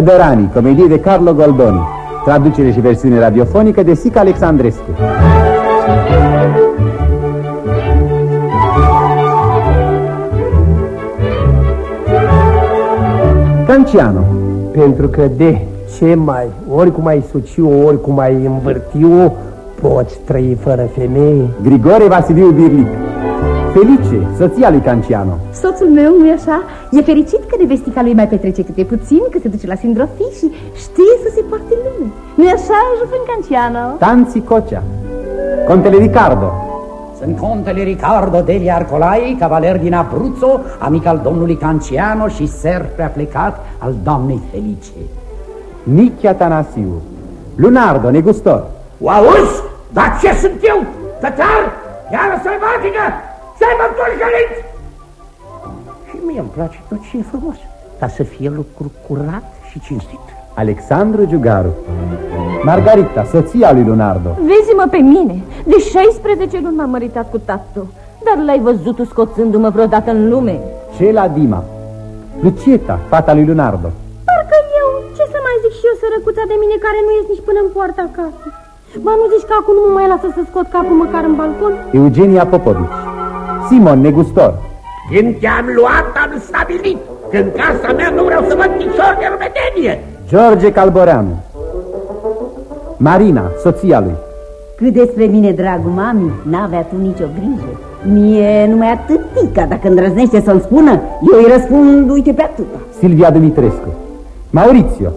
Bădăranii, comedie de Carlo Goldoni. Traducere și versiune radiofonică de Sica Alexandrescu. Canciano. Pentru că de ce mai, ori cum ai suciu, ori cum ai învârtiu, poți trăi fără femeie? Grigore Vasiliu Birlic. Felice, soția lui Canciano. Soțul meu, nu-i așa? E fericit că nevestica lui mai petrece câte puțin, că se duce la sindrofii și știe să se poarte în lume Nu-i așa, Jufân Canciano? Tanzi Cocea Contele Ricardo Sunt contele Ricardo degli Arcolai, cavaler din Abruzzo, amic al domnului Canciano și ser plecat al doamnei Felice. Nichi Tanasiu Lunardo, negustor O auzi? Dar ce sunt eu? Tătar? Iară sălbatică? Să-i mă tolcăliți! Și mie îmi place tot ce e frumos, dar să fie lucru curat și cinstit. Alexandru Giugaru. Margarita, soția lui Lunardo Vezi-mă pe mine, de 16 luni m-am măritat cu tatu Dar l-ai văzut scoțându-mă vreodată în lume? Cela Dima? Lucieta, fata lui Lunardo Parcă eu, ce să mai zic și eu, sărăcuța de mine care nu ies nici până în poarta acasă Ba nu zici că acum nu mă mai lasă să scot capul măcar în balcon? Eugenia Popovici. Simon, negustor Când te-am luat, am stabilit că în casa mea nu vreau să văd picior de rumetenie. George Calboreanu Marina, soția lui Cât despre mine, dragul mami, n-avea tu nicio grijă. Mie numai atâtica, dacă îndrăznește să-l spună, eu îi răspund, uite pe atâta. Silvia Dumitrescu Maurizio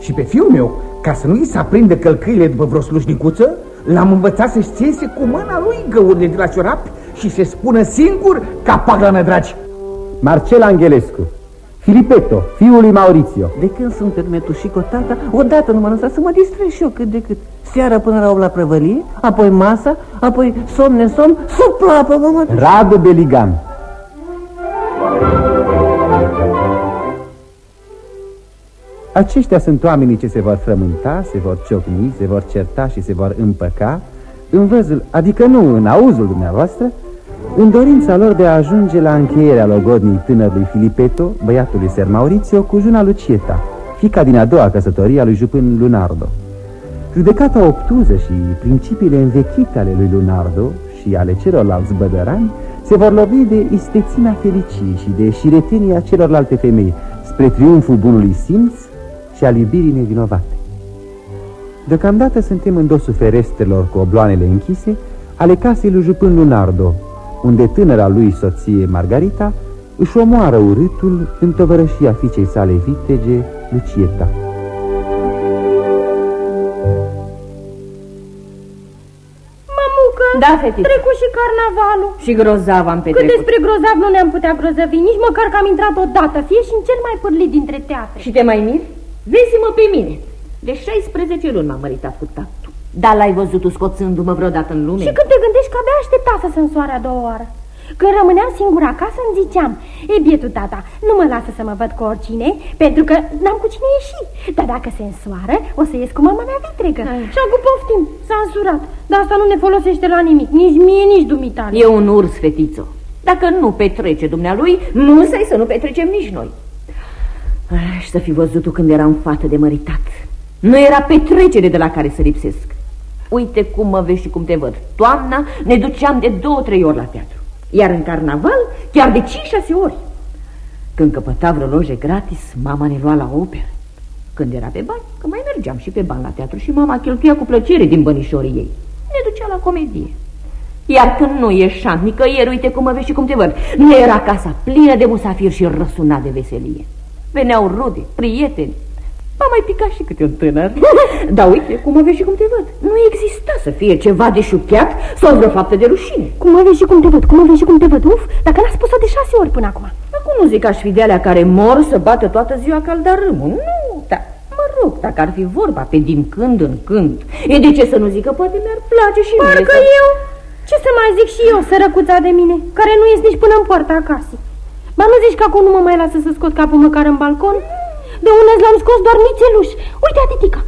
Și pe fiul meu, ca să nu i se aprinde călcâile după vreo slujnicuță, l-am învățat să-și țese cu mâna lui găurile de la ciorapi și se spună singur capac la nădragi. Marcel Angelescu Filipetto, fiul lui Maurizio De când sunt permetușit cu tata, odată nu mă lăsa să mă distrez și eu cât de cât. Seara până la 8 la prăvălie, apoi masa, apoi somn nesomn, sub plapă, mă Radu Beligan Aceștia sunt oamenii ce se vor frământa, se vor ciocni, se vor certa și se vor împăca în văzul, adică nu în auzul dumneavoastră, în dorința lor de a ajunge la încheierea logodnii tânărului Filipeto, băiatului Ser Maurizio, cu juna Lucieta, fica din a doua căsătorie a lui Jupân Lunardo. Judecata obtuză și principiile învechite ale lui Lunardo și ale celorlalți bădărani se vor lovi de istețimea felicii și de șiretenia celorlalte femei spre triumful bunului simț și al iubirii nevinovate. Deocamdată suntem în dosul ferestrelor cu obloanele închise ale casei lui Jupân Lunardo, unde tânăra lui soție Margarita își omoară urâtul în tovărășia fiicei sale vitege, Lucieta. Mamucă, Da, fetiță. trecut și carnavalul Și grozav am Cât petrecut. despre grozav nu ne-am putea grozăvi Nici măcar că am intrat odată Fie și în cel mai pârlit dintre teatre Și te mai miri? Vezi-mă pe mine. De 16 luni m-am măritat cu tatu. Dar l-ai văzut tu scoțându-mă vreodată în lume? Și când te gândești că abia aștepta să se însoare a doua oară Când rămâneam singur acasă îmi ziceam E bietul tata, nu mă lasă să mă văd cu oricine Pentru că n-am cu cine ieși Dar dacă se însoară, o să ies cu mama mea vitregă Și acum poftim, s-a însurat Dar asta nu ne folosește la nimic, nici mie, nici dumitale E un urs, fetițo. Dacă nu petrece dumnealui, nu să să nu petrecem nici noi. Ah, Și să fi văzut tu când eram fată de măritat. Nu era petrecere de la care să lipsesc. Uite cum mă vezi și cum te văd. Toamna ne duceam de două-trei ori la teatru. Iar în carnaval, chiar de cinci-șase ori. Când căpăta vreo loje gratis, mama ne lua la operă. Când era pe bani, că mai mergeam și pe bani la teatru și mama cheltuia cu plăcere din bănișorii ei. Ne ducea la comedie. Iar când nu ieșam nicăieri, uite cum mă vezi și cum te văd, nu era casa plină de musafiri și răsuna de veselie. Veneau rude, prieteni. M-a mai picat și câte un tânăr. Dar uite cum mă vezi și cum te văd. Nu exista să fie ceva de șuchiat sau vreo faptă de rușine. Cum mă vezi și cum te văd, cum mă vezi și cum te văd Uf, dacă n-a spus-o de șase ori până acum Acum nu zic aș fi de alea care mor să bată toată ziua caldarâmul. Nu, dar mă rog, dacă ar fi vorba pe din când în când. E de ce să nu zic că poate mi-ar place și mie Parcă să... eu, ce să mai zic și eu, sărăcuța de mine Care nu ies nici până în poarta acasă Ba nu zici că acum nu mă mai lasă să scot capul măcar în balcon? De unde l-am scos doar nițeluș Uite, atitica,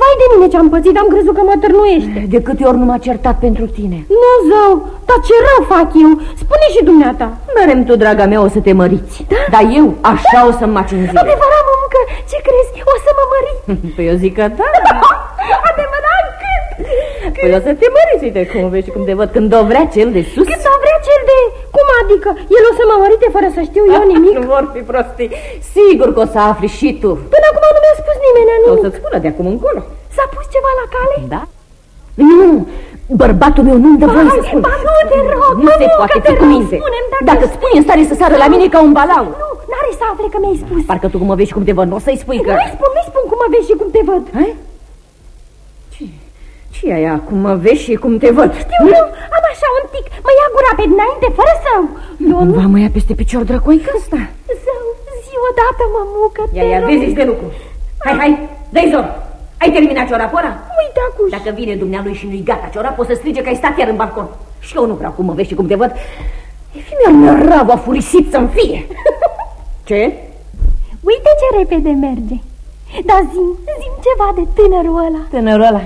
vai de mine ce-am pățit, am crezut că mă târnuiește De câte ori nu m-a certat pentru tine? Nu, zău, dar ce rău fac eu, spune și dumneata Merem tu, draga mea, o să te măriți. Da? Dar eu așa o să-mi maci în zile. Adevărat, mămucă, ce crezi? O să mă mări? Păi eu zic că da. Adevărat, cât? Păi o să te măriți, uite cum vezi cum te văd. Când o vrea cel de sus... Cât o vrea cel de... Cum adică? El o să mă mărite fără să știu eu nimic? Nu vor fi prostii. Sigur că o să afli și tu. Până acum nu mi-a spus nimeni O nimic. să-ți spună de acum încolo. S-a pus ceva la cale? Da? Nu, bărbatul meu nu-mi dă voie Ba, să spun. ba, nu, te rog, Nu ba, se nu, poate că te fi cu rog, minte. spune-mi dacă Dacă ești- spui în stare să sară la mine ca un balau. Nu, n-are să afle că mi-ai spus. Parcă tu cum mă vezi și cum te văd, nu o să-i spui că... Nu-i spun, nu-i spun cum mă vezi și cum te văd. Hai? Ce? ce e aia? Cum mă vezi și cum te văd? Știu eu, am așa un tic, mă ia gura pe dinainte fără să... Eu nu... Va mă ia peste picior drăcoică ăsta. Zău, zi odată, mămucă, te Ia, ia, rog. vezi de lucru. Hai, hai, dă-i zor. Ai terminat ciorapora? Uite acuși. Dacă vine dumnealui și nu-i gata ciorap, o să strige că ai stat iar în balcon. Și eu nu vreau cum mă vezi și cum te văd. E fi mi-a năravă furisit să-mi fie. Ce? Uite ce repede merge. Dar zim, zim ceva de tânărul ăla. Tânărul ăla.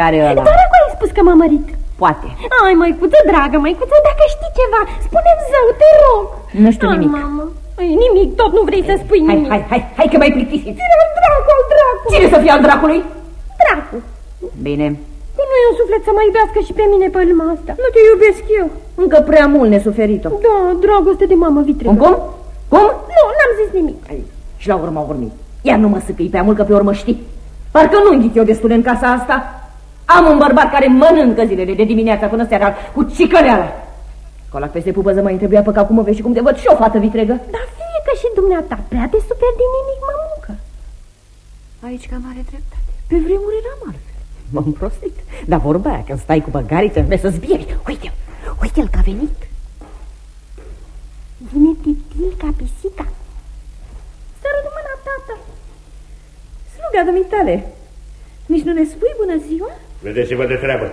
Care e ăla? Doar acum ai spus că m-a mărit. Poate. Ai, măicuță dragă, măicuță, dacă știi ceva, spune-mi zău, te rog. Nu știu Ai, nimic. mamă. Ai, nimic, tot nu vrei să spui Hai, nimic. hai, hai, hai că mai plictisit. Cine al dracu, al dracu? Cine să fie al dracului? Dracu. Bine. Că nu e un suflet să mă iubească și pe mine pe lumea asta. Nu te iubesc eu. Încă prea mult nesuferit-o. Da, dragoste de mamă vitregă. Cum, cum? Cum? Nu, n-am zis nimic. Ai, și la urmă urmi. Iar nu mă săcăi prea mult că pe urmă știi. Parcă nu înghit eu destul în casa asta. Am un bărbat care mănâncă zilele de dimineața până seara cu cicăleala. Colac peste pupăză mai întrebea pe cum mă vezi și cum te văd și o fată vitregă. Dar fie că și dumneata prea te super din nimic, mă muncă. Aici cam are dreptate. Pe vremuri eram altfel. M-am prostit. Dar vorba aia, când stai cu băgarii, trebuie să zbieri. Uite-l, uite-l că a venit. Vine titil ca pisica. Sără de mâna, tată. Sluga dumitale, nici nu ne spui bună ziua? Vedeți-vă de treabă.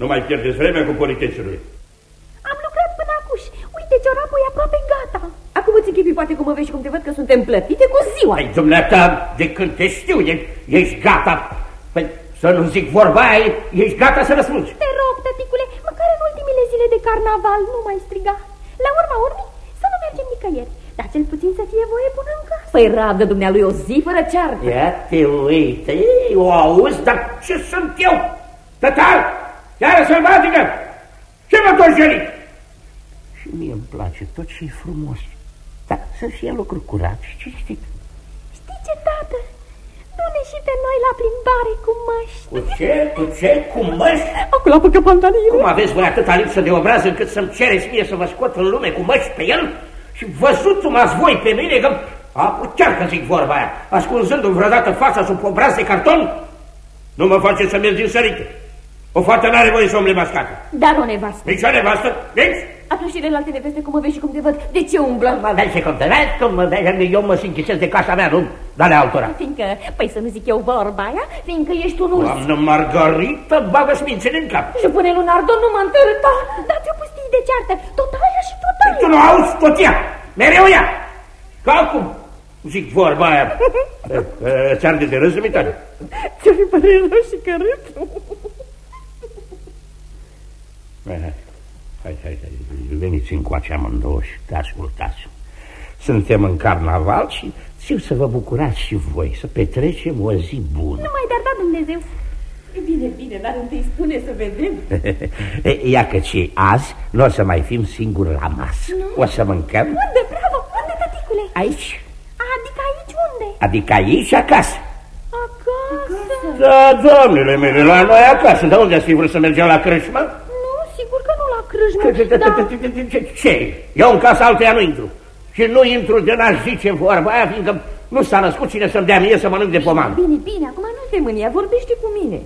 Nu mai pierdeți vremea cu politețului. Am lucrat până acuși. Uite, ciorapul e aproape gata. Acum îți închipi poate cum mă vezi și cum te văd că suntem plătite cu ziua. Ai, dumneata, de când te știu, e- ești gata. Păi, să nu zic vorba aia, ești gata să răspunzi. Te rog, tăticule, măcar în ultimile zile de carnaval nu mai striga. La urma urmii, să nu mergem nicăieri. Dar cel puțin să fie voie bună în casă. Păi rabdă dumnealui o zi fără ceartă. Ia te uite, ei, o auzi, dar ce sunt eu? Tătar, iară sălbatică, ce mă tot jărit? Și mie îmi place tot ce e frumos, dar să fie lucruri curat și cinstit. Știi ce, tată? Du-ne și pe noi la plimbare cu măști. Cu ce? Cu ce? Cu măști? Acum la păcă pantalonii. Cum aveți voi atâta lipsă de obraz încât să-mi cereți mie să vă scot în lume cu măști pe el? Și văzut m-ați voi pe mine că... A, chiar că zic vorba aia, ascunzându-mi vreodată fața sub obraz de carton? Nu mă face să merg din sărite. O fată n-are voie să umble mascată. Dar o nevastă. Nici o nevastă, nici? Atunci și celelalte neveste cum mă vezi și cum te văd, de ce umblă? Mă dai ce cum te vezi, cum mă dai, eu mă închisez de casa mea, nu ale altora. Fiindcă, păi să nu zic eu vorba aia, fiindcă ești un urs. Doamnă Margarita, bagă smințele în cap. Și pune Lunardo nu mă întârta. Dați-o pustii de ceartă, tot aia și tot aia. Tu nu auzi tot ea, mereu ea. Ca acum, zic vorba aia. Ți arde de râs, dumitale? Ce-o fi părere și cărât. Hai, hai, hai, hai, hai, veniți încoace amândouă și te ascultați. Suntem în carnaval și țiu să vă bucurați și voi, să petrecem o zi bună. Nu mai dar da Dumnezeu. E bine, bine, dar întâi spune să vedem. E, Ia că ce azi nu o să mai fim singuri la masă. O să mâncăm Unde, bravo, unde, tăticule? aici, Adică aici unde? adică aici acasă. Acasă. Da, doamnele mele, la noi acasă. Dar unde ați fi vrut să mergem la crâșmă? Nu, sigur că nu la crâșmă, da. Ce? Eu în casa altuia nu intru. Și nu intru de n-aș zice vorba aia, fiindcă nu s-a născut cine să-mi dea mie să mănânc de poman. Bine, bine, acum nu te mânia, vorbește cu mine.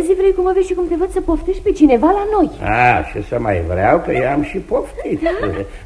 Zi vrei cum mă vezi și cum te văd să poftești pe cineva la noi. A, și să mai vreau că i-am și poftit.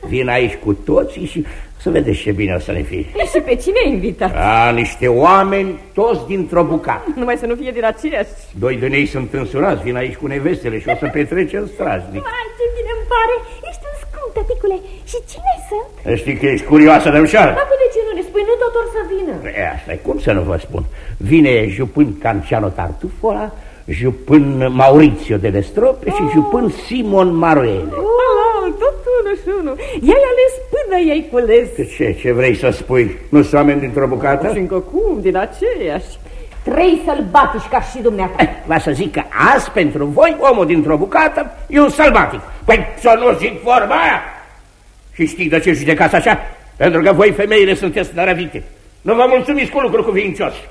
Vin aici cu toții și să vedeți ce bine o să ne fie. E și pe cine ai invitat? A, niște oameni toți dintr-o bucată. Numai să nu fie din aceeași. Doi din ei sunt însurați, vin aici cu nevestele și o să petrecem strajnic. Ai, ce bine îmi pare. Ești un scump, tăticule. Și cine sunt? Știi că ești curioasă de ușoară? Acum de ce nu ne spui? Nu tot or să vină. E, asta e, cum să nu vă spun? Vine jupân Canciano Tartufola, jupân Maurizio de Lestrope și jupân Simon Maruele. Oh, tot unul și unul. I-ai ales până bună ei cules. Ce, ce vrei să spui? Nu sunt oameni dintr-o bucată? Și încă cum, din aceiași. Trei sălbatici ca și dumneata. Eh, va să zic că azi pentru voi omul dintr-o bucată e un sălbatic. Păi să nu zic vorba aia. Și știi de ce judecați așa? Pentru că voi femeile sunteți nărăvite. Nu vă mulțumiți cu lucruri cuvincioși.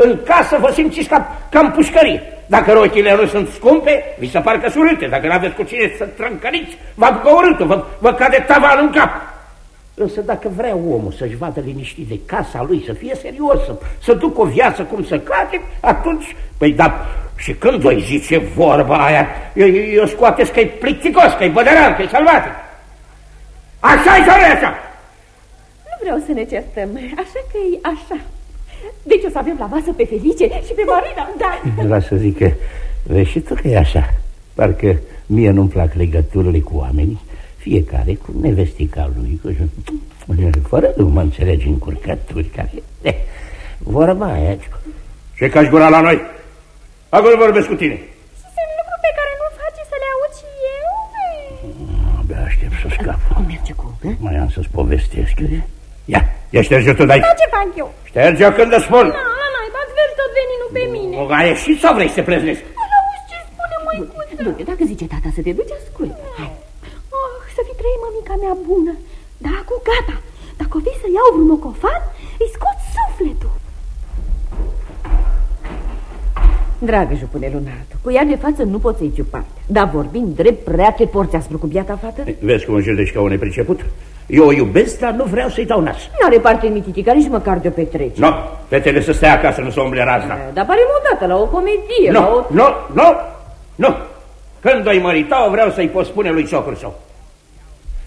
În casă vă simțiți ca, ca în pușcărie. Dacă rochile nu sunt scumpe, vi se par că surâte. Dacă nu aveți cu cine să trâncăriți, vă apucă urâtul, vă, vă cade tavanul în cap. Însă dacă vrea omul să-și vadă liniștit de casa lui, să fie serios, să, să ducă o viață cum să cade, atunci, păi da, și când voi zice vorba aia, eu, eu scoateți că e plicticos, că e bădăran, că e salvatic. Așa-i sau așa? Nu vreau să ne certăm, așa că e așa. Deci o să avem la masă pe Felice și pe Marina, da. Vreau să zic că vezi și tu că e așa. Parcă mie nu-mi plac legăturile cu oamenii, fiecare cu nevestica lui, cu... fără nu mă înțelegi în curcături care... Eh, vorba aia... Ce cași gura la noi? Acolo vorbesc cu tine. Și sunt lucruri pe care nu face să le aud și eu? Abia aștept să scap. Cum merge cu? Mai am să-ți povestesc. Ia, ia șterge tu de aici. Da, ce fac eu? Șterge-o când îți spun. Da, la naiba, vezi tot veni, nu pe mine. O, ai ieșit sau vrei să te preznesc? Îl auzi ce spune măicuță? Du-te, dacă zice tata să te duci, ascult. Hai. Oh, să fi trăit mămica mea bună. Da, cu gata. Dacă o vei să iau vreun mocofan, îi scot sufletul. Dragă jupune Lunardo, cu ea de față nu poți să-i parte. Dar vorbind drept, prea te porți aspru cu biata fată? Vezi cum judeci ca un nepriceput? Eu o iubesc, dar nu vreau să-i dau nas. N-are parte mititică, nici măcar de-o petrece. Nu, no, fetele să stea acasă, nu să umble razna. Eh, dar pare modată la o comedie, Nu, la o... nu, nu, nu. Când o-i mărita, o vreau să-i pot spune lui socrul său.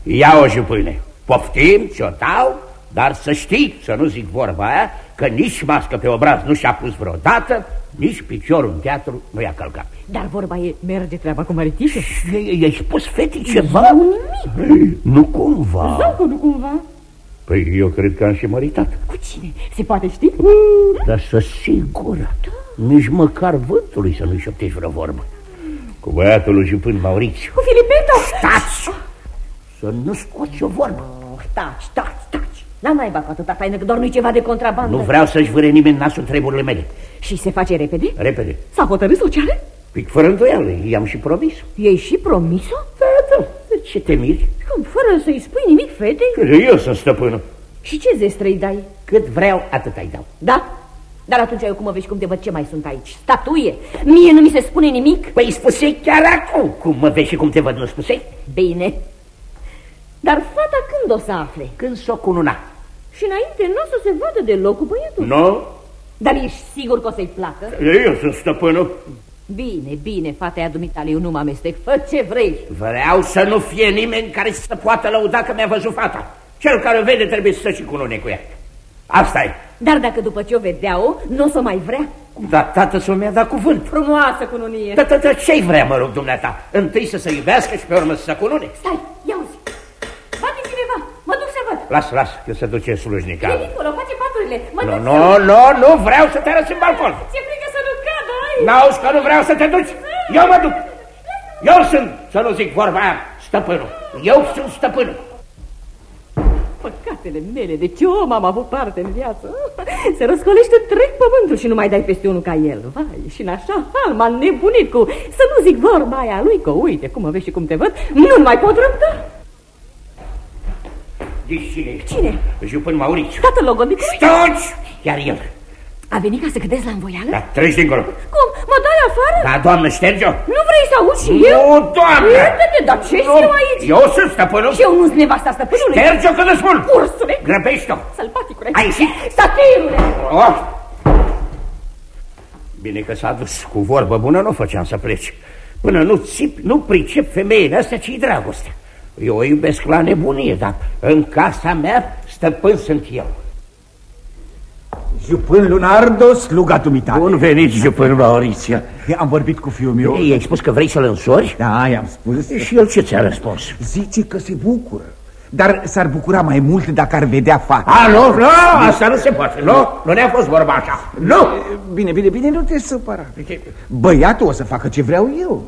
Ia o jupâine, poftim, ți-o dau, dar să știi, să nu zic vorba aia, că nici mască pe obraz nu și-a pus vreodată, nici piciorul în teatru nu i-a călcat. Dar vorba e, merge treaba cu măritișă? I-ai spus fetii ceva? Eu nimic. Nu cumva. Zău că nu cumva. Păi eu cred că am și măritat. Cu cine? Se poate ști? Dar să sigur, nici măcar vântului să nu-i șoptești vreo vorbă. Cu băiatul lui Jupân Maurițiu. Cu Filipeto? Stați! Să nu scoți o vorbă. Oh, taci, taci, taci. N-am naiba cu atâta taină, că doar nu-i ceva de contrabandă. Nu vreau să-și vâre nimeni nasul treburile mele. Și se face repede? Repede. S-a hotărât să o ceară? Pic fără îndoială, i-am și promis. Ei și promis-o? Da, da, de ce te miri? Cum, fără să-i spui nimic fetei? Că eu sunt stăpânul. Și ce zestră îi dai? Cât vreau, atât ai dau. Da? Dar atunci eu cum mă vezi cum te văd ce mai sunt aici? Statuie? Mie nu mi se spune nimic? Păi spuse chiar acum cum mă vezi și cum te văd, nu spuse? Bine. Dar fata când o să afle? Când s-o cununa. Și înainte nu o să se vadă deloc cu băietul. Nu? Dar ești sigur că o să-i placă? Eu sunt stăpânul. Bine, bine, fata aia dumitale, eu nu mă amestec. Fă ce vrei. Vreau să nu fie nimeni care să poată lăuda că mi-a văzut fata. Cel care o vede trebuie să și cunune cu ea. Asta e. Dar dacă după ce o vedea-o, nu o să mai vrea? Dar tată să mi-a dat cuvânt. Frumoasă cununie. Da, da, da, ce-i vrea, mă rog, dumneata? Întâi să se iubească și pe urmă să se cunune? Stai, ia uzi. Bate cineva, mă duc să văd. Las, las, că se duce slujnica. E dincolo, face paturile. Mă Nu, duc nu, nu, nu vreau să te arăt în balcon. Ce frică să nu cadă, ai? N-auzi că nu vreau să te duci? Eu mă duc. Eu sunt, să nu zic vorba aia, stăpânul. Eu sunt stăpânul. Păcatele mele, de ce om am avut parte în viață? Se răscolește întreg pământul și nu mai dai peste unul ca el. Vai, și în așa hal m-a nebunit cu... Să nu zic vorba aia lui, că uite cum mă vezi și cum te văd, nu mai pot răbda. Zici cine e? Cine? Jupân Maurițiu. Tatăl logodnicului? Stoci! Iar el. A venit ca să cădezi la învoială? Da, treci dincolo. Cum? Mă dai afară? Da, doamnă, șterge-o. Nu vrei să auzi și eu? Nu, doamnă! Iată-te, dar ce Nu, eu aici? Eu sunt stăpânul. Și eu nu-s nevasta stăpânului? Șterge-o când îți spun. Ursuleț! Grăbește-o. Sălbaticule! Ai ieșit? Satirule! Oh. Bine că s-a dus cu vorbă bună, nu făceam să pleci. Până nu țip, nu pricep femeile astea ce-i dragostea. Eu o iubesc la nebunie, dar în casa mea stăpân sunt eu. Jupân Lunardo, sluga dumitale. Bun venit, Jupân Mauriția. Am vorbit cu fiul meu. Ei, ai spus că vrei să-l însori? Da, i-am spus. Și el ce ți-a răspuns? Zice că se bucură. Dar s-ar bucura mai mult dacă ar vedea fata. A, nu, nu, asta nu se poate. Nu, nu ne-a fost vorba așa. Nu! Bine, bine, bine, nu te supăra. Băiatul o să facă ce vreau eu.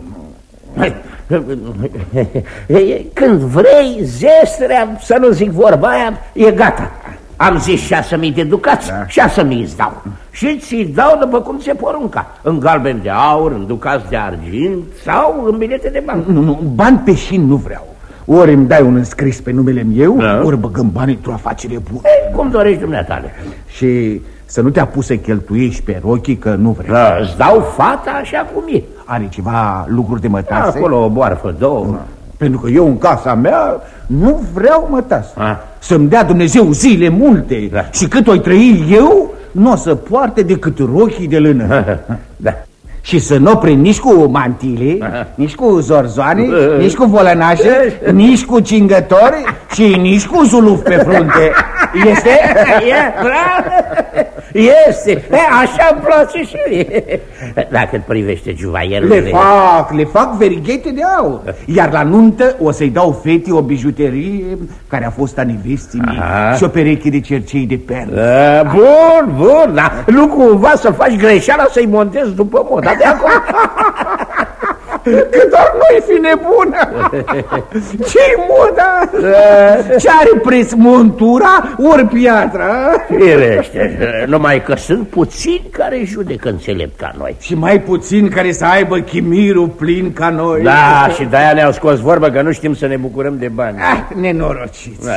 Hai, Când vrei, zestrea, să nu zic vorba aia, e gata. Am zis șase mii de ducați, da. șase mii îți dau. Și ți dau după cum se porunca. În galben de aur, în ducați de argint sau în bilete de bani. Nu, nu, bani pe șin nu vreau. Ori îmi dai un înscris pe numele meu, da. ori băgăm banii într-o afacere bună. Ei, cum dorești dumneatale. Și să nu te apuci să cheltuiești pe rochii, că nu vreau. Da, îți dau fata așa cum e. Are ceva lucruri de mătase? Acolo o boarfă, două. Da. Pentru că eu în casa mea nu vreau mătase. Să-mi dea Dumnezeu zile multe da. și cât o trăi eu, nu o să poarte decât rochii de lână. da. Și să nu prind nici cu mantile, nici cu zorzoane, nici cu volănașe, nici cu cingători și nici cu zuluf pe frunte. Este? E, Este. E, așa îmi place și mie. Dacă privește juvaierurile... Le fac, le fac verighete de aur. Iar la nuntă o să-i dau fete o bijuterie care a fost a nevestii și o pereche de cercei de perle. Bun, bun, dar nu cumva să faci greșeala să-i montezi după moda de acum. Că doar nu-i fi nebună. Ce-i moda? Ce are preț montura ori piatra? Firește, numai că sunt puțini care judecă înțelept ca noi. Și mai puțini care să aibă chimirul plin ca noi. Da, și de-aia ne-au scos vorbă că nu știm să ne bucurăm de bani. Ah, Nenorociți. Da.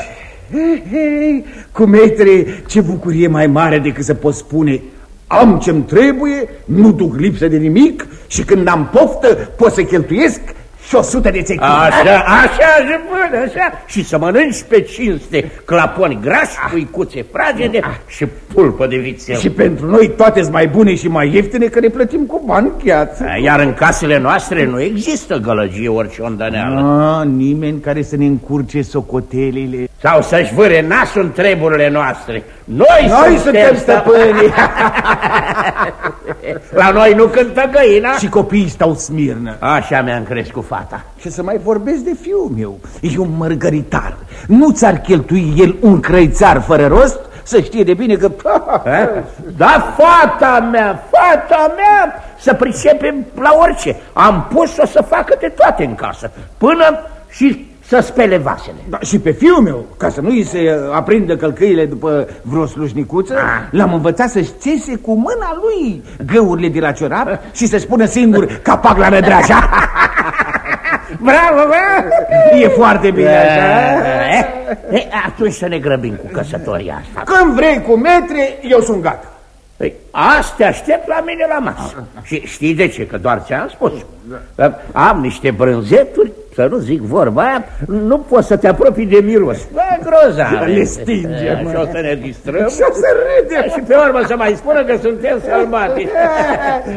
Hei, hei, cu metre, ce bucurie mai mare decât să pot spune am ce-mi trebuie, nu duc lipsă de nimic și când am poftă pot să cheltuiesc și o sută de țechini. Așa, așa, jepână, așa. Și să mănânci pe cinste claponi grași, ah. cuicuțe fragede ah. și pulpă de vițel. Și pentru noi toate sunt mai bune și mai ieftine că ne plătim cu bani chiață. Iar în casele noastre nu există gălăgie orice ondăneală. Ah, nimeni care să ne încurce socotelile. Sau să-și vâre nasul în treburile noastre. Noi, noi suntem stăpânii. La noi nu cântă găina. Și copiii stau smirnă. Așa mi-am crescut fata. Și să mai vorbesc de fiul meu. E un mărgăritar. Nu ți-ar cheltui el un crăițar fără rost? Să știe de bine că... Da, fata mea, fata mea, să pricepem la orice. Am pus-o să facă de toate în casă, până și să spele vasele. Da, și pe fiul meu, ca să nu îi se aprindă călcăile după vreo slujnicuță, ah. l-am învățat să-și țese cu mâna lui găurile de la ciorap și să spună singur capac la nădraja. Bravo, bravo! E foarte bine așa. E, eh, eh, atunci să ne grăbim cu căsătoria asta. Când vrei cu metre, eu sunt gata. Păi, asta aștept la mine la masă. Și știi de ce? Că doar ți-am spus. Am niște brânzeturi să nu zic vorba aia, nu poți să te apropii de miros. Bă, grozav. Le stinge, Și o să ne distrăm. Și o să râdem. Și pe urmă să mai spună că suntem sălbatici.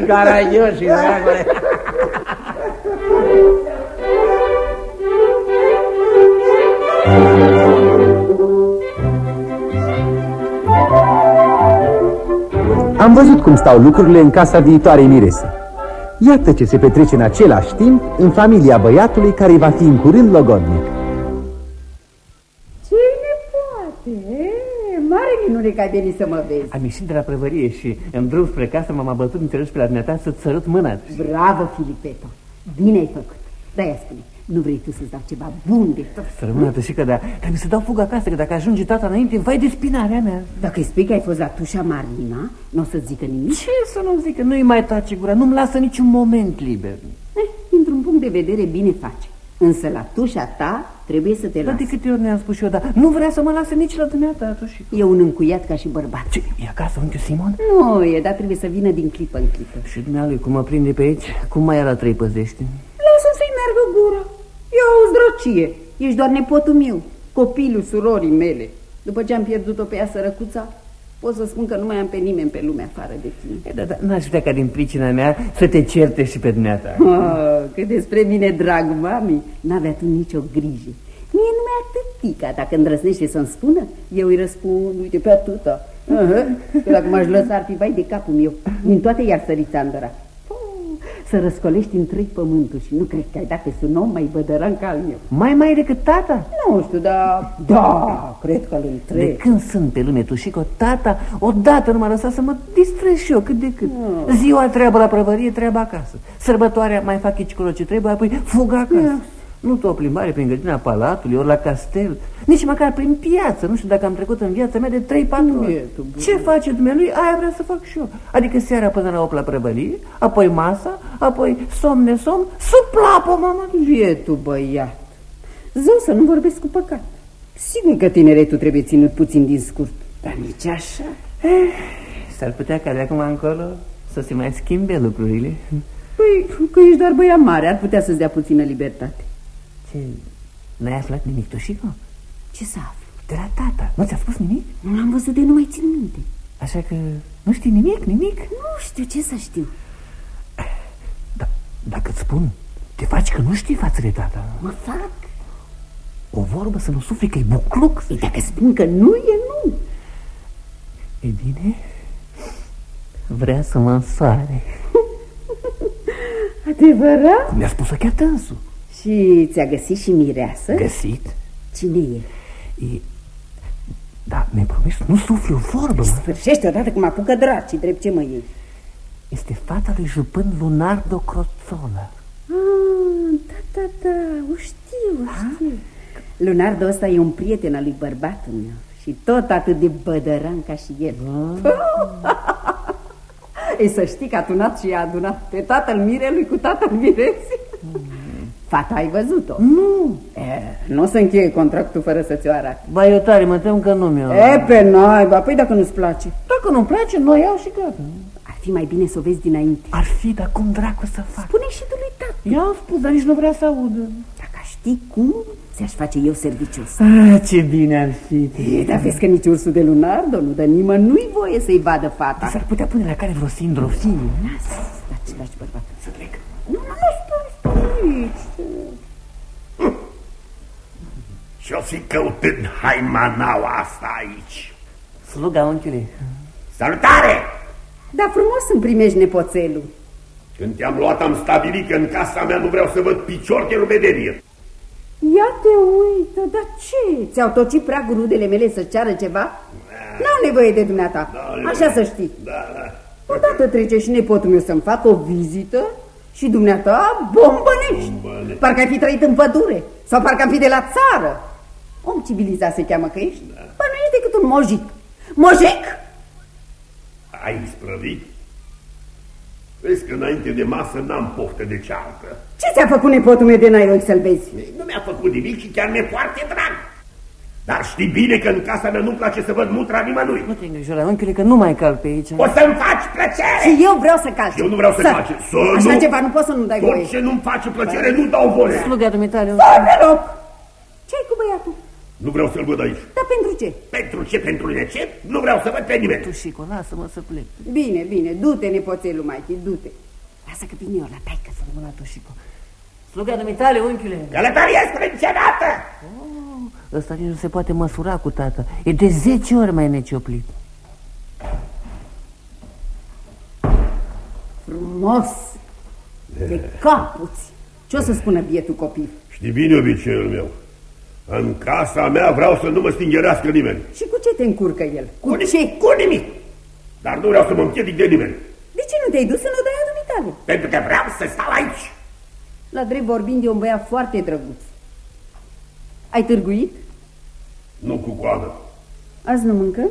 Caragioși, dragule. Am văzut cum stau lucrurile în casa viitoarei mirese. Iată ce se petrece în același timp în familia băiatului care va fi în curând logodnic. Cine poate? Mare minune că ai venit să mă vezi. Am ieșit de la prăvărie și în drum spre casă m-am abătut înțeles pe la dumneata să-ți sărut mâna. Bravo, Filipeto! Bine ai făcut. Da-i spune. Nu vrei tu să-ți dau ceva bun de tot? Să rămână tășică, dar trebuie să dau fugă acasă, că dacă ajunge tata înainte, vai de spinarea mea. Dacă îi spui că ai fost la tușa Marina, nu o să zică nimic? Ce să nu zică? Nu-i mai tace gura, nu-mi lasă niciun moment liber. Eh, dintr-un punct de vedere bine face. Însă la tușa ta trebuie să te lasă. de câte ori ne-am spus și eu, dar nu vrea să mă lase nici la dumneata atunci. E un încuiat ca și bărbat. Ce, e acasă unchiul Simon? Nu e, dar trebuie să vină din clipă în clipă. Și dumnealui, cum mă prinde pe aici, cum mai era trei păzești? Lasă să-i meargă gura. Eu o zdrocie. Ești doar nepotul meu, copilul surorii mele. După ce am pierdut-o pe ea sărăcuța, pot să spun că nu mai am pe nimeni pe lume afară de tine. Da, da, n-aș vrea ca din pricina mea să te certe și pe dumneata. Oh, că despre mine, drag mami, n-avea tu nicio grijă. Mie numai atâtica, dacă îndrăznește să-mi spună, eu îi răspund, uite, pe atâta. Uh -huh. Că dacă m-aș lăsa ar fi vai de capul meu, din toate i-ar sări țandăra. Să răscolești în trei pământuri și nu cred că ai dat pe un om mai bădăran ca al meu. Mai mai decât tata? Nu știu, dar da, cred că îl întreb. De când sunt pe lume tu și cu tata, odată nu m-a lăsat să mă distrez și eu cât de cât. Ah. Ziua treabă la prăvărie, treaba acasă. Sărbătoarea mai fac aici ce trebuie, apoi fug acasă. Nu tot o plimbare prin grădina palatului, ori la castel, nici măcar prin piață. Nu știu dacă am trecut în viața mea de 3-4 ori. Bietul băiat. Ce face dumnealui, aia vrea să fac și eu. Adică seara până la 8 la prăvălie, apoi masa, apoi somn nesomn, suplapă, mama. Vietul băiat. Zău să nu vorbesc cu păcat. Sigur că tineretul trebuie ținut puțin din scurt. Dar nici așa. S-ar putea ca de acum încolo să se mai schimbe lucrurile. Păi, că ești doar băiat mare, ar putea să-ți dea puțină libertate. Ce? N-ai aflat nimic, Toșico? Ce să aflu? De la tata. Nu ți-a spus nimic? Nu l-am văzut de nu mai țin minte. Așa că nu știi nimic, nimic? Nu știu ce să știu. Da, dacă îți spun, te faci că nu știi față de tata. Mă fac. O vorbă să nu sufli că e bucluc. Păi dacă spun că nu, e nu. E bine, vrea să mă însoare. Adevărat? Mi-a spus-o chiar tânsul. Și ți-a găsit și mireasă? Găsit? Cine e? E... Da, mi-ai promis, nu sufli o vorbă. mă. Sfârșește odată cum apucă draci, drept ce mă iei. Este fata lui jupân Lunardo Croțola. Ah, da, da, da, o știu, o știu. Leonardo ăsta e un prieten al lui bărbatul meu și tot atât de bădăran ca și el. Ei, să știi că a tunat și a adunat pe tatăl mirelui cu tatăl mireții. Fata ai văzut-o? Nu. E, nu o să încheie contractul fără să ți-o arate. Ba, eu tare, mă tem că nu mi-o... E, pe naiba, păi dacă nu-ți place. Dacă nu-mi place, nu o iau și gata. Ar fi mai bine să o vezi dinainte. Ar fi, dar cum dracu să fac? Spune și tu lui tată. I-am spus, dar nici nu vrea să audă. Dacă aș ști cum, ți-aș face eu servicios. Ah, ce bine ar fi. E, dar vezi că nici ursul de Lunardo nu dă nimănui voie să-i vadă fata. S-ar putea pune la care vreo sindrofie. Lasă, taci, taci, bărbat, să plec. Nu, nu, nu, stai, stai. Și-o fi căutând haimanaua asta aici. Sluga unchiului. Salutare! Dar frumos îmi primești nepoțelul. Când te-am luat, am stabilit că în casa mea nu vreau să văd picior de rumederie. Ia te uită, dar ce? Ți-au tocit prea rudele mele să ceară ceva? N-au nevoie de dumneata, așa să știi. Da, da. Odată trece și nepotul meu să-mi facă o vizită și dumneata bombănești. Bombănești. Parcă ai fi trăit în pădure sau parcă am fi de la țară. Om civilizat se cheamă că ești? Da. Bă, nu ești decât un mojic. Mojic? Ai isprăvit? Vezi că înainte de masă n-am poftă de ceartă. Ce ți-a făcut nepotul meu de n-ai roi să-l vezi? Nu mi-a făcut nimic și chiar mi-e foarte drag. Dar știi bine că în casa mea nu-mi place să văd mutra nimănui. Nu te îngrijora, unchiule, că nu mai cal pe aici. O să-mi faci plăcere! Și eu vreau să calci. Eu nu vreau să calci. Să Așa nu- ceva nu poți să nu dai voie. Tot ce nu-mi face plăcere nu dau voie. Sluga dumitale. Foarte rog! Ce-ai cu băiatul? Nu vreau să-l văd aici. Dar pentru ce? Pentru ce, pentru ce? Nu vreau să văd pe nimeni. Tușico, lasă-mă să plec. Bine, bine, du-te, nepoțelul Maichi, du-te. Lasă că vin eu la taică să Mă la Tușico. Sluga dumitale, unchiule. Călătorie strâncenată! Ăsta nici nu se poate măsura cu tata. E de 10 ori mai necioplit. Frumos! De capuți! Ce o să spună bietul copil? Știi bine obiceiul meu. În casa mea vreau să nu mă stingerească nimeni. Și cu ce te încurcă el? Cu nimic, ce? Cu nimic. Dar nu vreau să mă împiedic de nimeni. De ce nu te-ai dus în odaia dumitale? Pentru că vreau să stau aici. La drept vorbind, e un băiat foarte drăguț. Ai târguit? Nu cu coană. Azi nu mâncăm?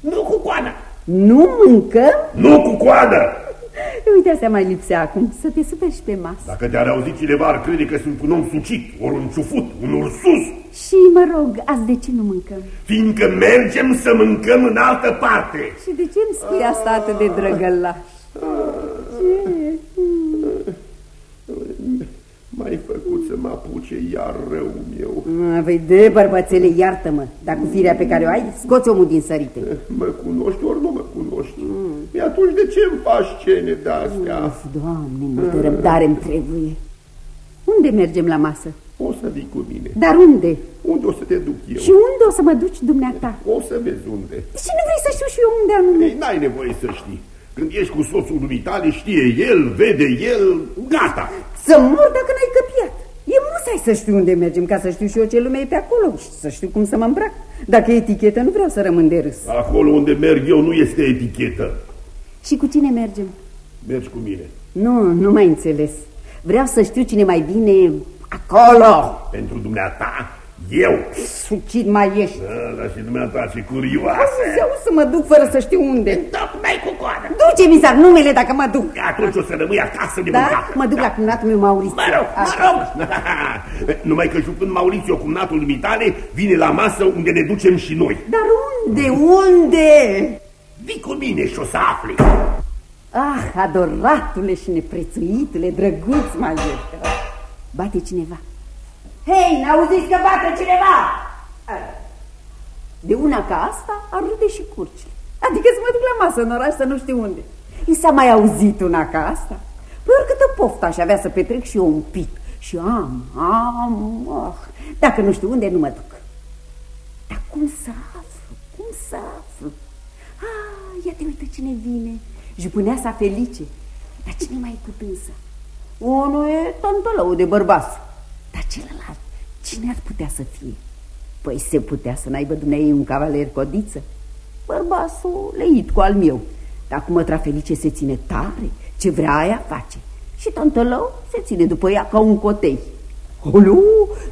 Nu cu coană. Nu mâncăm? Nu cu coană. Uite, asta mai lipsea acum, să te superi și pe masă. Dacă te-ar auzi cineva ar crede că sunt un om sucit, ori un ciufut, un ursus. Și mă rog, azi de ce nu mâncăm? Fiindcă mergem să mâncăm în altă parte. Și de ce îmi spui asta atât de drăgălaș? M-ai făcut să mă apuce iar rău meu. Vei de bărbățele, iartă-mă, dar cu firea pe care o ai, scoți omul din sărite. Mă cunoști ori nu mă cunoști. Mm. atunci de ce îmi faci scene de-astea? Uf, Doamne, multă răbdare îmi trebuie. Unde mergem la masă? O să vii cu mine. Dar unde? Unde o să te duc eu? Și unde o să mă duci dumneata? O să vezi unde. Și nu vrei să știu și eu unde anume? Ei, n-ai nevoie să știi. Când ești cu soțul dumitale, știe el, vede el, gata. Să mor dacă n-ai căpiat. E musai să știu unde mergem, ca să știu și eu ce lume e pe acolo și să știu cum să mă îmbrac. Dacă e etichetă, nu vreau să rămân de râs. Acolo unde merg eu nu este etichetă. Și cu cine mergem? Mergi cu mine. Nu, nu mai înțeles. Vreau să știu cine mai vine acolo. Pentru dumneata, eu. Sucit mai ești. Da, dar și dumneata ce curioasă. Eu să mă duc fără să știu unde. Tocmai cu coadă. Duce, mi numele dacă mă duc. Atunci o să rămâi acasă de Da? mâncat. Mă duc la cumnatul meu Maurițiu. Mă rog, mă rog. Numai că jucând Maurițiu cu natul dumitale, vine la masă unde ne ducem și noi. Dar unde, unde? Vii cu mine și o să afli. Ah, adoratule și neprețuitule, drăguț mai ești. Bate cineva. Hei, n-auziți că bate cineva? De una ca asta ar râde și curci. Adică să mă duc la masă în oraș să nu știu unde. I s-a mai auzit una ca asta? Păi oricâtă poftă aș avea să petrec și eu un pic. Și am, am, oh. Dacă nu știu unde, nu mă duc. Dar cum să aflu? Cum să aflu? Ah, ia te uită cine vine. Jupuneasa Felice. Dar cine mai e cu dânsa? Unul e tantălău de bărbaț. Dar celălalt, cine ar putea să fie? Păi se putea să n-aibă dumneai un cavaler codiță? Bărbasul leit cu al meu. Dar cum mătra Felice se ține tare, ce vrea aia face. Și tantălău se ține după ea ca un cotei. Olu,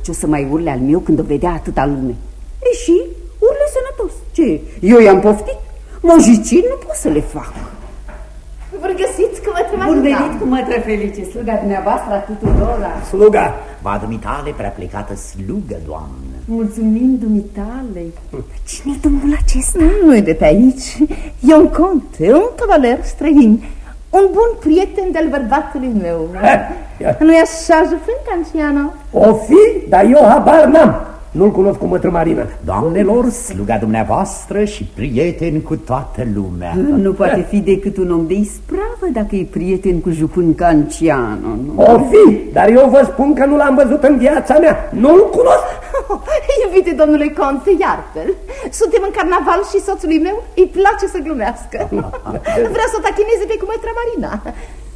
ce o să mai urle al meu când o vedea atâta lume? E și urle sănătos. Ce, eu i-am poftit? Mojicini nu pot să le fac. Vă găsiți că mă Bun venit cu mătră Felice, sluga dumneavoastră a tuturora. Sluga, va dumitale prea plecată slugă, doamnă. Mulțumim dumitale. Cine-i domnul acesta? Nu e de pe aici. E un conte, un cavaler străin. Un bun prieten de-al bărbatului meu. Nu-i așa, Jufân Canciano? O fi, dar eu habar n-am. Nu-l cunosc cu mătră Marina. Doamnelor, sluga dumneavoastră și prieten cu toată lumea. Nu poate fi decât un om de ispravă dacă e prieten cu jupân Canciano. Nu? O fi, dar eu vă spun că nu l-am văzut în viața mea. Nu-l cunosc. Iubite domnule conte, iartă-l. Suntem în carnaval și soțului meu îi place să glumească. Vrea să o tachineze pe cu mătra Marina.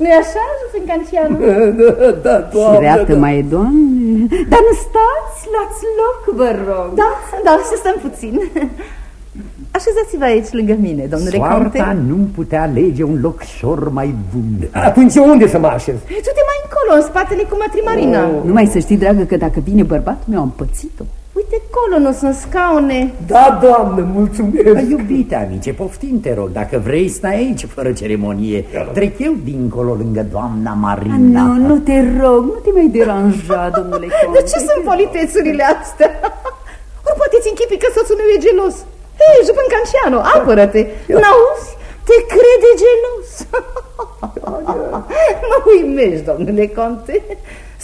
Nu-i așa, Jufân Canciano? Da, da, doamne. Șireată mai e, doamne. Dar nu stați, luați loc, vă rog. Da, da, să stăm puțin. Așezați-vă aici lângă mine, domnule Soarta conte. nu putea alege un locșor mai bun. Atunci unde să mă așez? Tu te mai încolo, în spatele cu mătri Marina. Oh. Numai să știi, dragă, că dacă vine bărbatul meu, am pățit-o. Uite, acolo nu sunt scaune. Da, doamnă, mulțumesc. Iubite amice, poftim te rog, dacă vrei stai aici fără ceremonie. Trec eu dincolo lângă doamna Marina. Nu, nu te rog, nu te mai deranja, domnule conte. De ce sunt politețurile astea? Ori poate-ți închipi că soțul meu e gelos. Hei, Jupân Canciano, apără-te! N-auzi? Te crede gelos. mă uimești, domnule conte.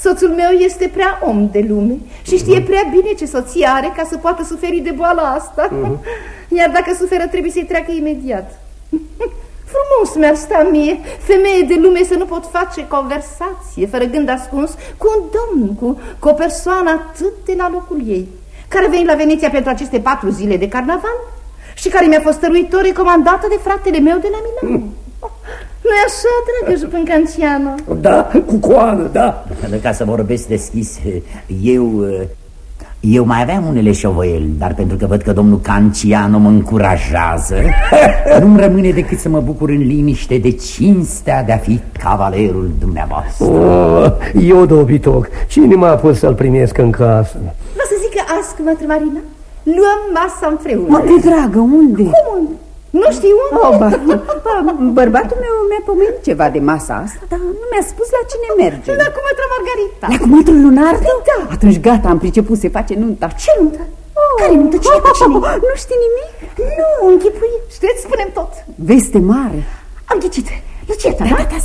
Soțul meu este prea om de lume și știe prea bine ce soție are ca să poată suferi de boala asta. Iar dacă suferă, trebuie să-i treacă imediat. Frumos mi-ar sta mie, femeie de lume, să nu pot face conversație fără gând ascuns cu un domn, cu, cu o persoană atât de la locul ei, care a venit la Veneția pentru aceste patru zile de carnaval și care mi-a fost stăruitor recomandată de fratele meu de la Milano. Nu-i așa, dragă Jupân Canciano? Da, cu coană, da. Ca să vorbesc deschis, eu... Eu mai aveam unele șovăieli, dar pentru că văd că domnul Canciano mă încurajează, nu-mi rămâne decât să mă bucur în liniște de cinstea de a fi cavalerul dumneavoastră. Oh, eu dobitoc, cine m-a pus să-l primesc în casă? Vreau să zic că azi, mătră Marina, luăm masa împreună. Mă, te dragă, unde? Cum unde? Nu știu unde. Oh, ba, ba, bărbatul meu mi-a pomenit ceva de masa asta, dar nu mi-a spus la cine merge. La cu mătră Margarita. La cu mătrul Lunardo? Da. Atunci gata, am priceput, se face nunta. Ce nuntă? Oh. Care nuntă? Cine cu cine? Nu știi nimic? Nu, închipui. Știți, spunem tot. Veste mare. Am ghicit. Lucieta, Da, da? da, da,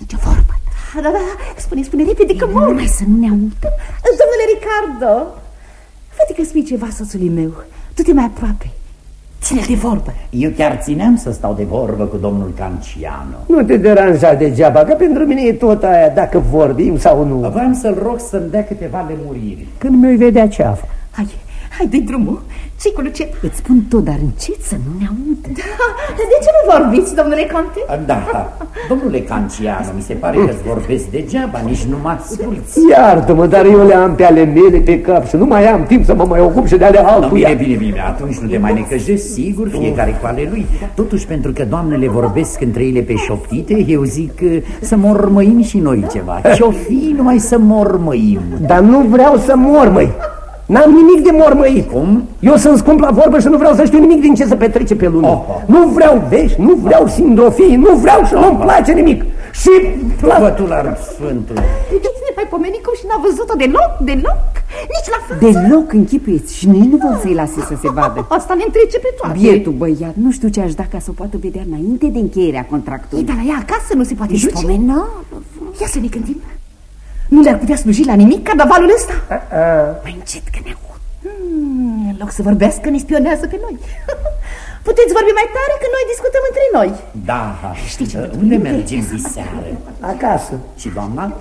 nicio vorbă. Da, da, da. Spune, spune repede că mor. Numai să nu ne audă. Domnule Ricardo, fă că spui ceva soțului meu. Tu te mai aproape. Ține de vorbă. Eu chiar țineam să stau de vorbă cu domnul Canciano. Nu te deranja degeaba, că pentru mine e tot aia dacă vorbim sau nu. Vreau să-l rog să-mi dea câteva lemuriri. Când mi-o vedea ceafa. Hai, Hai, dă drumul. Ce cu Lucet? Îți spun tot, dar încet să nu ne audă. Da, de ce nu vorbiți, domnule Conte? Da, da. Domnule Canciano, mi se pare că-ți vorbesc degeaba, nici nu mă asculți. Iartă-mă, dar eu le am pe ale mele pe cap și nu mai am timp să mă mai ocup și de ale altuia. No, bine, bine, bine, atunci nu te mai necăjești, sigur, fiecare cu ale lui. Totuși, pentru că doamnele vorbesc între ele pe șoptite, eu zic să mormăim și noi ceva. Ce-o fi numai să mormăim. Dar nu vreau să mormăi. N-am nimic de mormăit. Cum? Eu sunt scump la vorbă și nu vreau să știu nimic din ce se petrece pe lume. Oh, oh. Nu vreau vești, nu vreau sindrofii, nu vreau și oh, nu-mi place nimic. Și... Pătular Sfântul. Cine mai pomenit cum și n-a văzut-o deloc, deloc, nici la față. Deloc închipuiți și nici nu vor să-i lase să se vadă. Asta ne întrece pe toate. Bietul băiat, nu știu ce aș da ca să o poată vedea înainte de încheierea contractului. Ei, dar la ea acasă nu se poate Nici duce. pomenă. Ia să ne gândim. Nu le-ar putea sluji la nimic carnavalul ăsta? Mai încet că ne aud. Hmm, în loc să vorbească, ne spionează pe noi. Puteți vorbi mai tare că noi discutăm între noi. Da, știi ce? Unde mergem diseară? Acasă. Și doamna?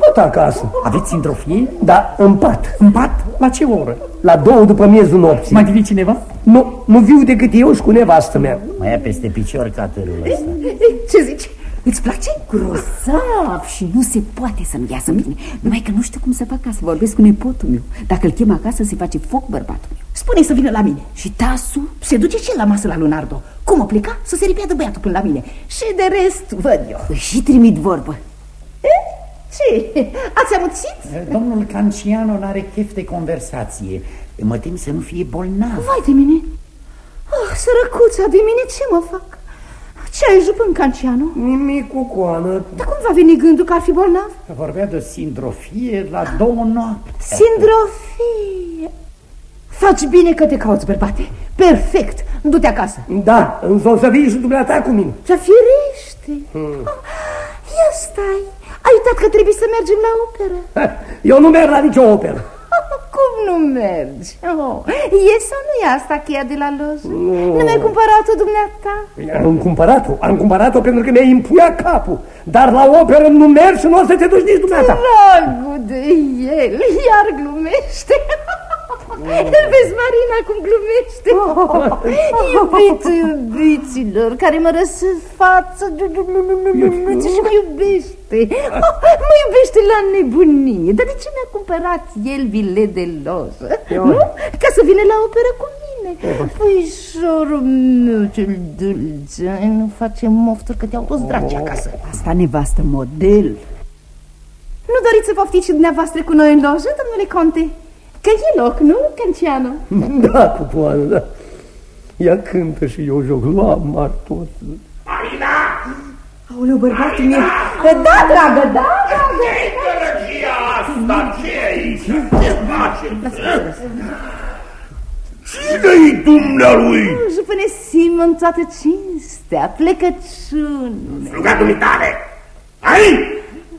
Tot acasă. Aveți sindrofie? Da, în pat. În pat? La ce oră? La două după miezul nopții. Mai vine cineva? Nu, nu viu decât eu și cu nevastă mea. Mai ia peste picior catărul ăsta. Ce zici? Îți place? Grozav și nu se poate să-mi iasă bine. Numai că nu știu cum să fac ca să vorbesc cu nepotul meu. Dacă îl chem acasă, se face foc bărbatul meu. Spune să vină la mine. Și tasul? Se duce și el la masă la Lunardo. Cum o pleca? Să se ripeadă băiatul până la mine. Și de rest văd eu. Îi și trimit vorbă. E? Ce? Ați amuțit? Domnul Canciano n-are chef de conversație. Mă tem să nu fie bolnav. Vai de mine! Oh, sărăcuța de mine, ce mă fac? Ce ai jupân, Canciano? Nimic cu coană. Dar cum va veni gândul că ar fi bolnav? Vorbea de sindrofie la două noapte. Sindrofie! Faci bine că te cauți, bărbate. Perfect. Du-te acasă. Da, însă o să vii și dumneata cu mine. Să firește. Hmm. Oh, ia stai. Ai uitat că trebuie să mergem la operă. Eu nu merg la nicio operă. Cum nu mergi? Oh, e sau nu e asta cheia de la loză? Nu, nu mi-ai cumpărat-o dumneata? Am cumpărat-o, am cumpărat-o pentru că mi-ai impuiat capul. Dar la operă nu mergi și nu o să te duci nici dumneata. Dragul de el, iar glumește. Îl vezi, Marina, cum glumește. Iubiți, iubiților Care mă răsă față Și mă iubește. Mă iubește la nebunie. Dar de ce mi-a cumpărat el bilet de loză? Nu? Ca să vină la operă cu mine. Puișorul meu cel dulce Nu face mofturi că te-au toți dragi acasă. Asta nevastă model. Nu doriți să poftiți și dumneavoastră cu noi în lojă, domnule Conte? Că e loc, nu, Canciano? Da, cupoană, da. Ea cântă și eu joc la martos. Marina! Aoleu, bărbatul meu. Da, dragă, da, dragă. Ce-i gălăgia asta? ce aici? Ce face? Cine-i dumnealui? Jupâne Simon, toată cinstea, plecăciune. Slugatul tale! Ai?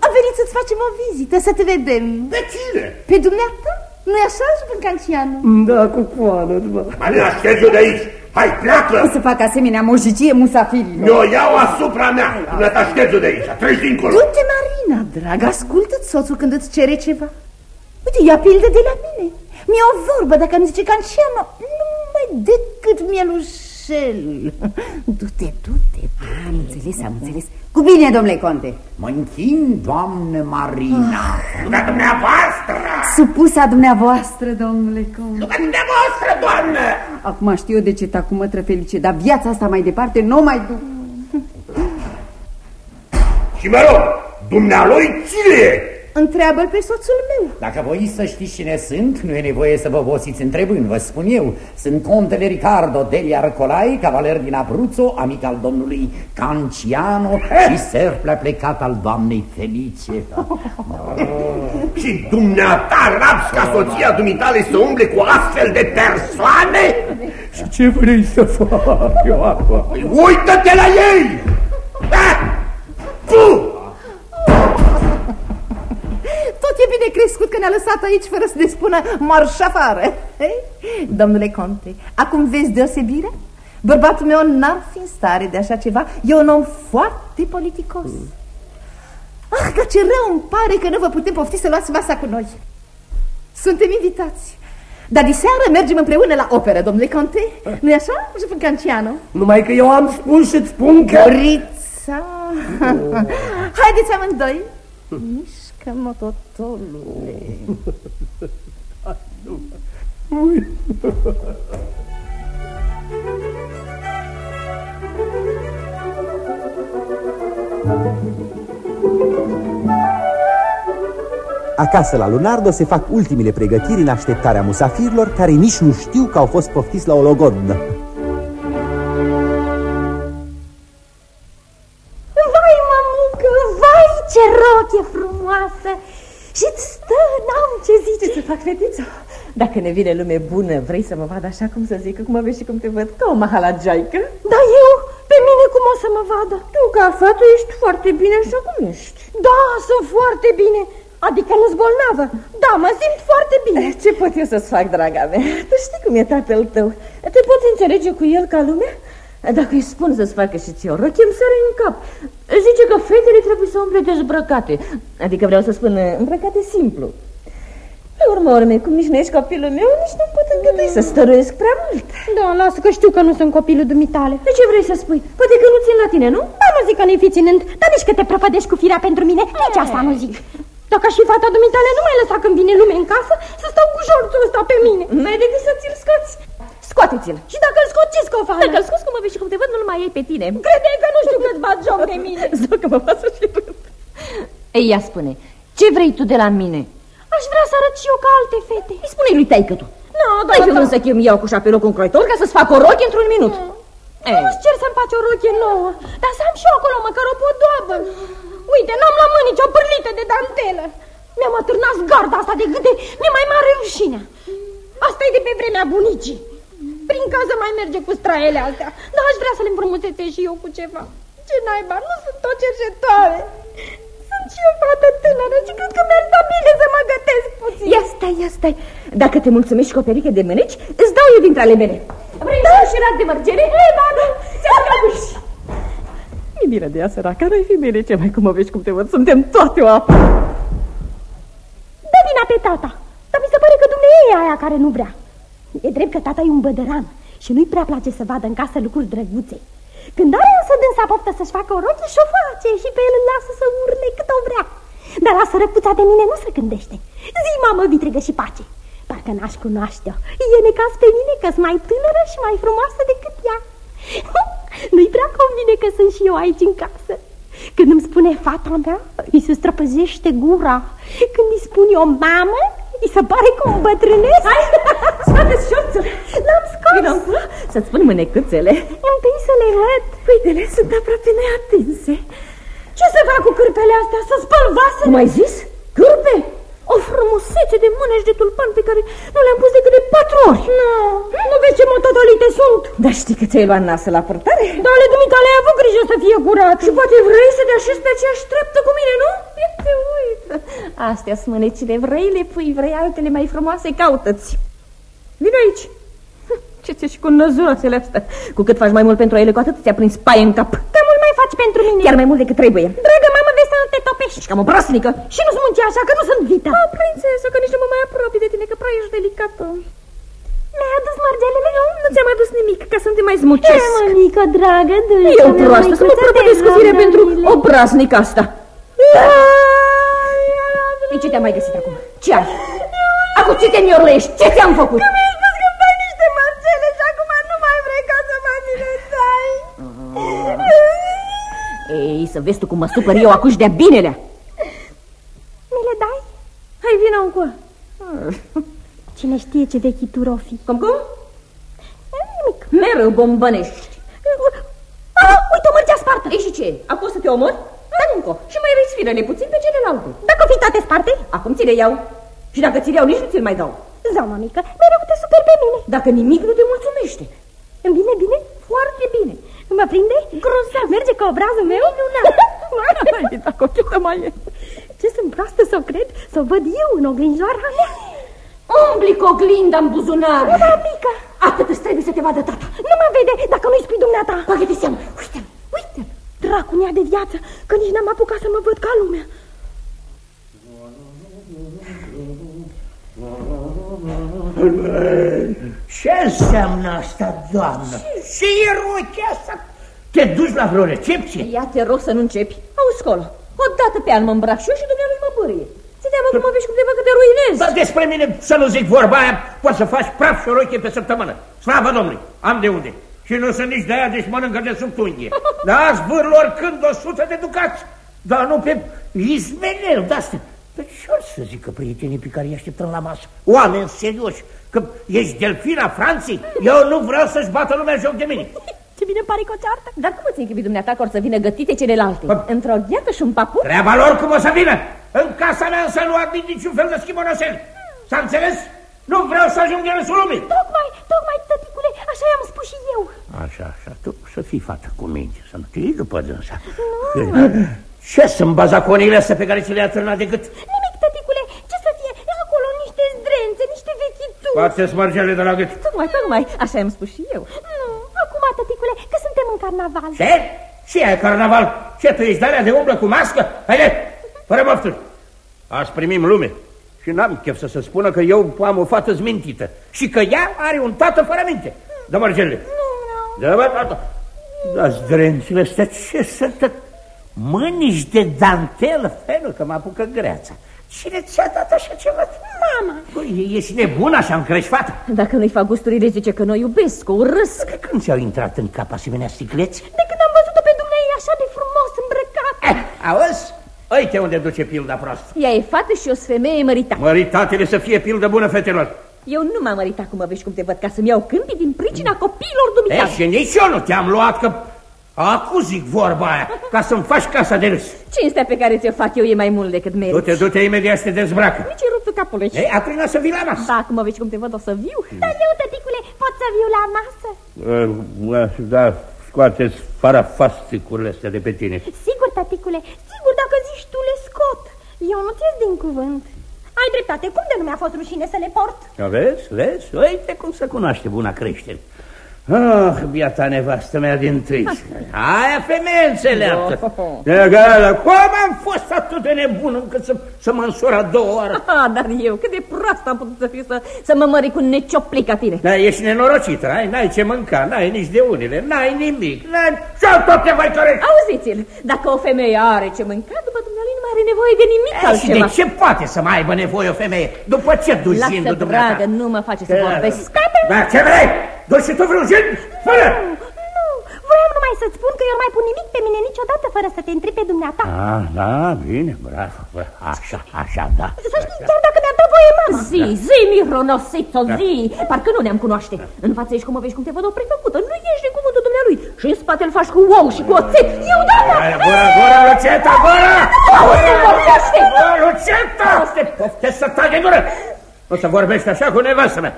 Am venit să-ți facem o vizită, să te vedem. De cine? Pe dumneata? Nu-i așa, Jupân Cancianu? Da, cu coană, da. Marina, șterge de aici! Hai, pleacă! O să fac asemenea mojicie musafirilor. Eu iau asupra mea! Dumneata, șterge de aici! Treci dincolo! Du-te, Marina, drag, ascultă-ți soțul când îți cere ceva. Uite, ia pildă de la mine. Mi-e o vorbă, dacă îmi zice Cancianu, numai decât mielușel. Du-te, du-te. Am înțeles, am înțeles. Cu bine, domnule Conte. Mă închin, doamnă Marina. Ruga dumneavoastră! Supusa dumneavoastră, domnule Conte. Ruga dumneavoastră, doamnă! Acum știu eu de ce ta cu mătră felice, dar viața asta mai departe nu mai duc. Și mă rog, dumnealui cine e? Întreabă-l pe soțul meu. Dacă voi să știți cine sunt, nu e nevoie să vă vosiți întrebând, vă spun eu. Sunt contele Ricardo degli Arcolai, cavaler din Abruzzo, amic al domnului Canciano și serple plecat al doamnei Felice. Și dumneata rabzi ca soția dumitale să umble cu astfel de persoane? Și ce vrei să fac eu acum? Păi uită-te la ei! Că ne-a lăsat aici fără să ne spună marș afară. Domnule Conte, acum vezi deosebirea? Bărbatul meu n-ar fi în stare de așa ceva. E un om foarte politicos. Ah, că ce rău îmi pare că nu vă putem pofti să luați masa cu noi. Suntem invitați. Dar de seară mergem împreună la operă, domnule Conte. Nu-i așa, jupân Canciano? Numai că eu am spus și-ți spun că... Rița! Haideți amândoi! Mișcă mototolule! Acasă la Lunardo se fac ultimele pregătiri în așteptarea musafirilor care nici nu știu că au fost poftiți la o logodnă. Fac, fetiță? Dacă ne vine lume bună, vrei să mă vad așa cum să zic, cum mă vezi și cum te văd, ca o mahalagiaică? Dar eu, pe mine cum o să mă vadă? Tu, ca fată, ești foarte bine așa cum ești. Da, sunt foarte bine. Adică nu-s bolnavă. Da, mă simt foarte bine. Ce pot eu să-ți fac, draga mea? Tu știi cum e tatăl tău. Te poți înțelege cu el ca lumea? Dacă îi spun să-ți facă și ție o rochie, îmi sare în cap. Zice că fetele trebuie să umble dezbrăcate. Adică vreau să spun îmbrăcate simplu. Pe urmă, urme, cum nici nu ești copilul meu, nici nu pot îngădui să stăruiesc prea mult. Da, lasă că știu că nu sunt copilul dumitale. De ce vrei să spui? Poate că nu țin la tine, nu? Da, nu zic că nu-i fi ținând, dar nici că te prăpădești cu firea pentru mine. Nici asta nu zic. Dacă și fata dumitale nu mai lăsa când vine lume în casă să stau cu jorțul ăsta pe mine. Mai decât să ți-l scoți. Scoate-ți-l. Și dacă îl scot, ce scofală? Dacă îl scoți cum mă vezi și cum te văd, nu mai ai pe tine. Crede că nu știu cât bat joc de mine. Zic că mă pasă și văd. Ei, ia spune, ce vrei tu de la mine? Aș vrea să arăt și eu ca alte fete. Îi spune lui taică tu. Nu, da, Ai fi da. vrut să chem eu cu șapeloc un croitor ca să-ți fac o rochie într-un minut. Ei. Nu-ți cer să-mi faci o rochie nouă, dar să am și eu acolo măcar o podoabă. Uite, n-am la mână nici o pârlită de dantelă. Mi-am atârnat garda asta de gâte, mi-e mai mare rușinea. Asta e de pe vremea bunicii. Prin casă mai merge cu straele astea, dar aș vrea să le împrumusețe și eu cu ceva. Ce naiba, nu sunt o cercetoare. Sunt și eu fată tânără și cred că mi-ar sta bine să mă gătesc puțin. Ia stai, ia stai. Dacă te mulțumești cu o pereche de mâneci, îți dau eu dintre ale mele. Vrei da? și de mărgele? Ei, da, da, ți-am găduși. E bine de ea, săracă, n-ai fi bine ce mai cum mă vezi cum te văd. Suntem toate o apă. Dă vina pe tata, dar mi se pare că dumneavoastră e aia care nu vrea. E drept că tata e un bădăran și nu-i prea place să vadă în casă lucruri drăguțe. Când are însă dânsa poftă să-și facă o rochie și o face și pe el îl lasă să urle cât o vrea. Dar la sărăcuța de mine nu se gândește. Zi, mamă, vitregă și pace. Parcă n-aș cunoaște-o. E necaz pe mine că sunt mai tânără și mai frumoasă decât ea. Nu-i prea convine că sunt și eu aici în casă. Când îmi spune fata mea, îi se străpăzește gura. Când îi spun eu mamă, îi se pare că o bătrânesc. Hai, scoate-ți șorțul. L-am scos. Vino încolo să-ți pun mânecâțele. Întâi să le văd. Uite-le, sunt aproape neatinse. Ce să fac cu cârpele astea? Să spăl vasele? Cum ai zis? Cârpe? O frumusețe de mânești de tulpan pe care nu le-am pus decât de patru ori. Nu, nu vezi ce mototolite sunt. Dar știi că ți-ai luat nasă la părtare? Dar ale dumitale ai avut grijă să fie curat. Și poate vrei să te așezi pe aceeași treaptă cu mine, nu? Te uită. Astea sunt mânecile, vrei le pui, vrei altele mai frumoase, caută-ți. Vino aici. Ce ți și cu năzurățele astea? Cu cât faci mai mult pentru ele, cu atât ți-a prins paie în cap. Că mult mai faci pentru mine. Chiar mai mult decât trebuie. Dragă mamă, vezi să nu te topești. Ești cam obraznică. Și nu-ți munci așa, că nu sunt vita. O, prințesă, că nici nu mă mai apropii de tine, că prea ești delicată. Mi-ai adus margelele? Nu, nu ți-am adus nimic, ca să nu te mai zmucesc. Ce, mămică, dragă, dulce Eu proastă, să mă prăpădesc cu fire pentru obraznic asta. Ei, ce te-am mai găsit acum? Ce ai? Acum ce te miorlești? Ce ți-am făcut? Că mi-ai spus că dai niște margele și acum nu mai vrei ca să mai mi le dai. Ei, să vezi tu cum mă supăr eu acuși de-a binelea. Mi le dai? Hai, vină încă. Cine știe ce vechituri o fi. Cum, cum? Nimic. Mereu bombănești. Ah, uite o mărgea spartă. Ei, și ce? Acum să te omor? Dar încă. Și mai răsfiră-ne puțin pe celelalte. Dacă o fi toate sparte? Acum ți le iau. Și dacă ți le iau, nici nu ți-l mai dau. Zau, mamică, mereu te super pe mine. Dacă nimic nu te mulțumește. Îmi vine bine? Foarte bine. Mă prinde? Grozav. Merge cu obrazul meu? Minunat. Hai, dacă o chetă mai e. Ce sunt proastă să o cred? Să o văd eu în oglinjoara mea? Umbli cu oglinda în buzunar. Nu, mamică. Atât îți trebuie să te vadă tata. Nu mă vede dacă nu-i spui dumneata. Bagă-te seama. Uite, uite. Dracu nea de viață, că nici n-am apucat să mă văd ca lumea. Înseamnă asta, doamnă? Ce e rochia asta? Te duci la vreo recepție? Ia te rog să nu începi. Auzi, colo, odată pe an mă îmbrac și eu și dumnealui mă bărie. Ți teamă cum mă vezi cum te văd că te ruinezi. Dar despre mine să nu zic vorba aia, poți să faci praf și o rochie pe săptămână. Slavă Domnului, am de unde. Și nu sunt nici de aia, deci mănâncă de sub tunghie. Dar zvârl oricând o sută de ducați. Dar nu pe izmenel de-astea. Păi ce să zică prietenii pe care îi așteptăm la masă? Oameni serioși, că ești delfina Franței? Eu nu vreau să-și bată lumea joc de mine. Ce bine pare că o ceartă. Dar cum îți închipi dumneata că or să vină gătite celelalte? Într-o gheată și un paput? Treaba lor cum o să vină. În casa mea să nu admit niciun fel de schimonosel. S-a înțeles? Nu vreau să ajung în lumii. Tocmai, tocmai, tăticule, așa i-am spus și eu. Așa, așa, tu să fii fată cu minte, să nu te iei după dânsa. Nu. Ce sunt bazaconile astea pe care ți le-a târnat de gât? Nimic, tăticule, ce să fie? Acolo niște zdrențe, niște vechituri. Poate smărgele de la gât. Tocmai, tocmai, așa i-am spus și eu. Nu, acum, tăticule, că suntem în carnaval. Ce? Ce e carnaval? Ce, tu ești de cu umblă cu mască? Haide, fără mofturi. Azi primim lume. Și n-am chef să se spună că eu am o fată zmintită și că ea are un tată fără minte. Dă mărgele. Nu, nu. Dă mă, tată. Da, zdrențile astea ce sunt? Mânici de dantelă, felul că mă apucă greața. Cine ți-a dat așa ceva? Mama. Păi, ești nebun așa încreșfată? Dacă nu-i fac gusturile, zice că noi iubesc, o urăsc. De când ți-au intrat în cap asemenea sticleți? De când am văzut-o pe dumneavoastră așa de frumos îmbrăcat. Eh, auzi? Uite unde duce pilda proastă. Ea e fată și o femeie măritată. Măritatele să fie pildă bună, fetelor. Eu nu m-am măritat cum mă vezi cum te văd, ca să-mi iau câmpii din pricina copiilor dumitale. E, și nici eu nu te-am luat, că Acu zic vorba aia, ca să-mi faci casa de râs. Cinstea pe care ți-o fac eu e mai mult decât meriți. Du-te, du-te imediat să te dezbracă. Nici e ruptul capului. Ei, atunci să vii la masă. Da, cum mă vezi cum te văd, o să viu. Dar eu, tăticule, pot să viu la masă? Da, scoateți farafasțicurile astea de pe tine. Sigur, tăticule, sigur, dacă zici tu le scot. Eu nu ți din cuvânt. Ai dreptate, cum de nu mi-a fost rușine să le port? Vezi, vezi? Uite cum se cunoaște buna creștere. Ah, biata nevastă mea din tâi. Aia femeie înțeleaptă. Egală, cum am fost atât de nebun încât să, să mă însor a două ori? Ah, dar eu, cât de prost am putut să fiu să, să mă mări cu necioplic ca tine. Da, ești nenorocită, ai, n-ai ce mânca, n-ai nici de unele, n-ai nimic, n-ai... Ce-au tot te voi cărești? Auziți-l, dacă o femeie are ce mânca, după dumnealui nu mai are nevoie de nimic e, altceva. Și de ce poate să mai aibă nevoie o femeie? După ce duci Lasă, gindu dragă, nu mă face să vorbesc. Da, ce vrei? Duci și tu vreun gin? Spune! Nu, voiam numai să-ți spun că eu nu mai pun nimic pe mine niciodată fără să te întrebi pe dumneata. Ah, da, bine, bravo, așa, așa, da. Să știi, chiar dacă mi-a dat voie mama. Zi, zi, mironosițo, zi, parcă nu ne-am cunoaște. În față ești cum o vezi cum te văd o prefăcută, nu ești de cuvântul dumnealui. Și în spate îl faci cu ou și cu oțet. Eu, da, da. Gura, gura, Luceta, gura! Auzi, nu vorbește! Luceta! Poftesc să taci gură! O să vorbești așa cu nevastă mea.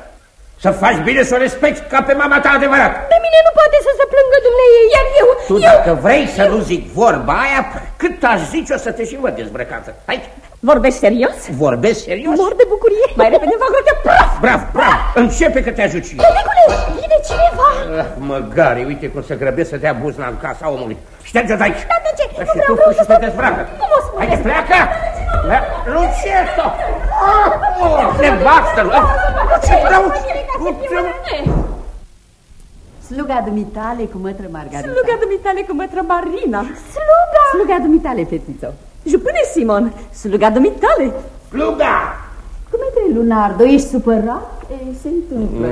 Să faci bine să o respecti ca pe mama ta adevărat. Pe mine nu poate să se plângă dumneie, iar eu... Tu eu... dacă vrei să eu... nu zic vorba aia, cât aș zice o să te și văd dezbrăcată. Hai! Vorbești serios? Vorbesc serios? Mor de bucurie. Mai repede fac rotea praf! Bravo, bravo! Începe că te ajut și eu. Colegule, vine cineva! Ah, măgari, uite cum să grăbesc să te abuzna în casa omului. Șterge-te aici! Da, de ce? Da, și tu vreau și te dezbracă. Cum o spune? Haide, pleacă! Luceto! Nevastă! Luceto! Sluga dumitale cu mătră Margarita. Sluga dumitale cu mătră Marina. Sluga! Sluga dumitale, fetițo. Jupâne Simon, sluga dumitale. Sluga! Cum e Lunardo, ești supărat? E, se întâmplă.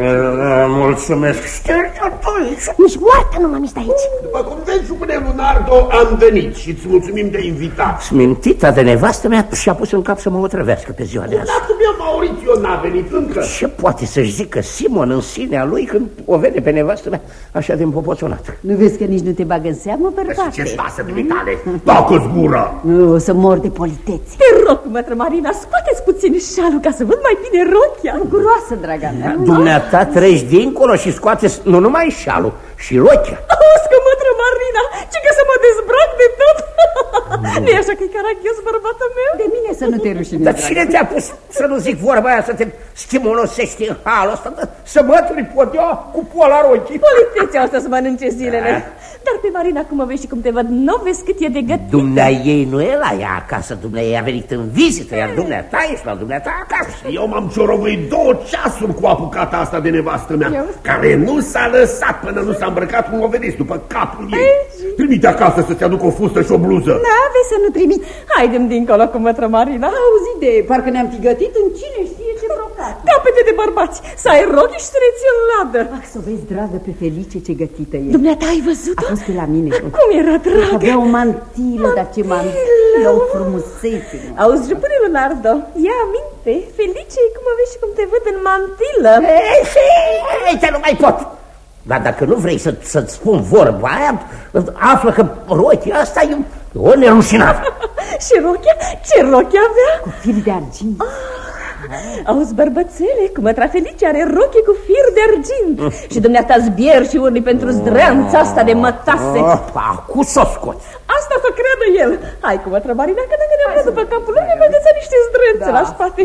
Mulțumesc. Șterge-o tu Nici moartă nu m-am aici. După cum vezi, supune Lunardo, am venit și îți mulțumim de invitat. Smintita de nevastă mea și-a pus în cap să mă otrăvească pe ziua de azi. Dar meu Maurizio n-a venit încă. Ce poate să-și zică Simon în sinea lui când o vede pe nevastă mea așa de împopoțonată? Nu vezi că nici nu te bagă în seamă, bărbate? Ce lasă de vitale? Tacă-ți gura! Nu, o să mor de politețe. Te rog, mătră Marina, scoateți puțin șalul ca să văd mai bine rochia. Guroasă, draga mea. Dumneata treci dincolo și scoateți nu numai șalul, și rochia. Auzi că mătră Marina, ce că să mă dezbrac de tot. nu e așa că e caragios bărbatul meu? De mine să nu te rușine, Dar cine te-a pus să nu zic vorba aia, să te stimulosești în halul ăsta, să mături podea cu pola rochii? Politețea o să-ți mănânce zilele. Dar pe Marina, cum o vezi și cum te văd, nu vezi cât e de gătit. Dumnea ei nu e la ea acasă, dumnea ei a venit în vizită, iar dumneata ești la dumneata acasă. Eu m-am ciorovăit două ceasuri cu apucata asta de nevastă mea, Eu? care nu s-a lăsat până nu s-a îmbrăcat, cum o vedeți, după capul ei. Trimite acasă să-ți aduc o fustă și o bluză. Da, vezi să nu trimit. Haidem dincolo cu mătră Marina. Auzi de, parcă ne-am fi gătit în cine știe ce brocat. Capete de bărbați, să ai rochi și să le ții în ladă. Ah, să vezi, dragă, pe Felice ce gătită e. Dumneata ai văzut-o? A fost pe la mine. Cum era dragă? Avea o mantilă, dar ce mantilă, o frumusețe. mă. Auzi, jupâne Leonardo, ia aminte, Felice, cum o vezi și cum te văd în mantilă. Ei, ei, nu mai pot. Dar dacă nu vrei să, să-ți spun vorba aia, află că rochia asta e o nerușinată. și rochia? Ce rochia avea? Cu fir de argint. Auzi, bărbățele, cum mătra Felice are rochie cu fir de argint. și dumneata zbier și urli pentru zdreanța asta de mătase. Oh, acum s-o scoți. Asta să creadă el. Hai cu mătră Marina, că dacă ne-am după capul lui, ne găsea niște zdrențe Da. la spate.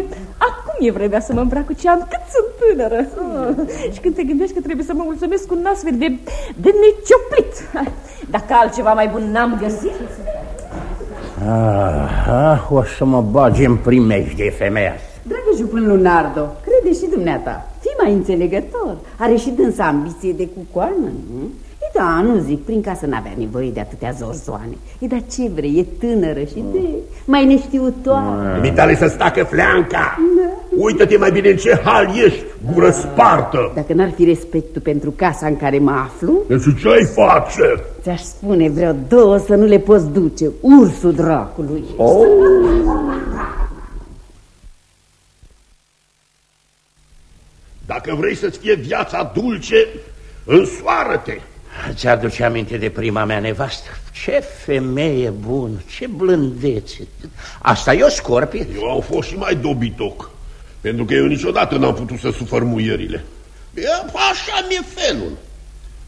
Acum e vremea să mă îmbrac cu ce am, cât sunt tânără. Ah, Și când te gândești că trebuie să mă mulțumesc cu un astfel de, de necioplit. Dacă altceva mai bun n-am găsit. Ah, o să mă bagi în primejde femeia asta. Dragă jupân Lunardo, crede și dumneata, fii mai înțelegător. Are și dânsa ambiție de cucoană, nu? E da, nu zic, prin casă n-avea nevoie de atâtea zorzoane. E da ce vrei, e tânără și de mai neștiutoare. Mitale să stacă fleanca. Uită-te mai bine în ce hal ești, gură spartă. Dacă n-ar fi respectul pentru casa în care mă aflu, Și ce ai face? ți-aș spune vreo două să nu le poți duce. Ursul dracului. Oh. Dacă vrei să-ți fie viața dulce, însoară-te. Ți-aduce aminte de prima mea nevastă? Ce femeie bună, ce blândețe. Asta e o scorpie? Eu au fost și mai dobitoc, pentru că eu niciodată n-am putut să sufăr muierile. E, așa mi-e felul.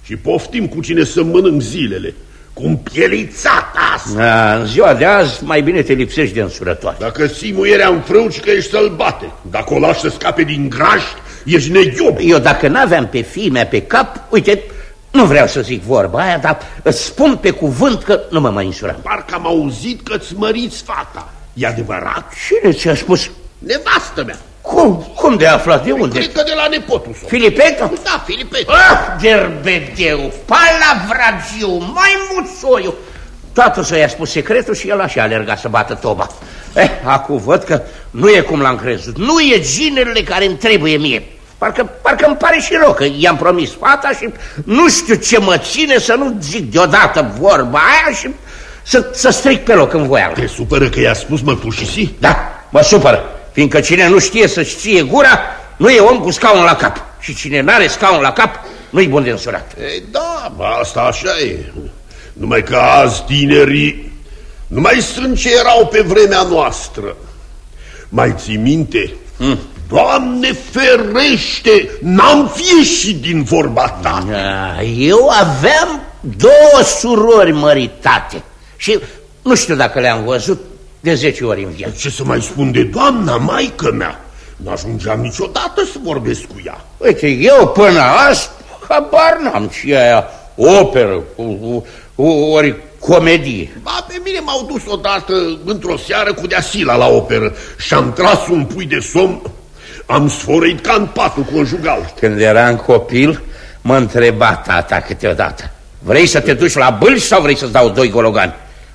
Și poftim cu cine să mănânc zilele, cu împielițata asta. A, în ziua de azi mai bine te lipsești de însurătoare. Dacă ții muierea în frâu, că ești sălbate. Dacă o lași să scape din graj, ești neghiob. Eu dacă n-aveam pe fimea pe cap, uite, nu vreau să zic vorba aia, dar îți spun pe cuvânt că nu mă mai însuram. Parcă am auzit că-ți măriți fata. E adevărat? Cine ți-a spus? Nevastă mea. Cum? Cum de aflat? De unde? Cred că de la nepotul său. Filipeto? Da, Filipeto. Ah, gerbedeu, palavragiu, mai muțoiu. Tatăl să i-a spus secretul și el așa a alergat să bată toba. Eh, acum văd că nu e cum l-am crezut. Nu e ginerele care îmi trebuie mie. Parcă, parcă îmi pare și rău că i-am promis fata și nu știu ce mă ține să nu zic deodată vorba aia și să, să stric pe loc în voială. Te supără că i-a spus mărturisii? Da, mă supără, fiindcă cine nu știe să-și ție gura, nu e om cu scaun la cap. Și cine n-are scaun la cap, nu-i bun de însurat. Ei, da, bă, asta așa e. Numai că azi tinerii nu mai sunt ce erau pe vremea noastră. Mai ții minte? Mm. Doamne ferește, n-am fi ieșit din vorba ta. Da, Eu aveam două surori măritate și nu știu dacă le-am văzut de 10 ori în viață. Ce să mai spun de doamna, maică mea? N-ajungeam niciodată să vorbesc cu ea. Uite, eu până azi habar n-am ce aia operă, o- o- ori comedie. Ba, pe mine m-au dus odată într-o seară cu deasila la operă și am tras un pui de somn, am sfărăit ca în patul conjugal. Când eram copil, mă întreba tata câteodată, vrei să te duci la bâlci sau vrei să-ți dau doi gologani?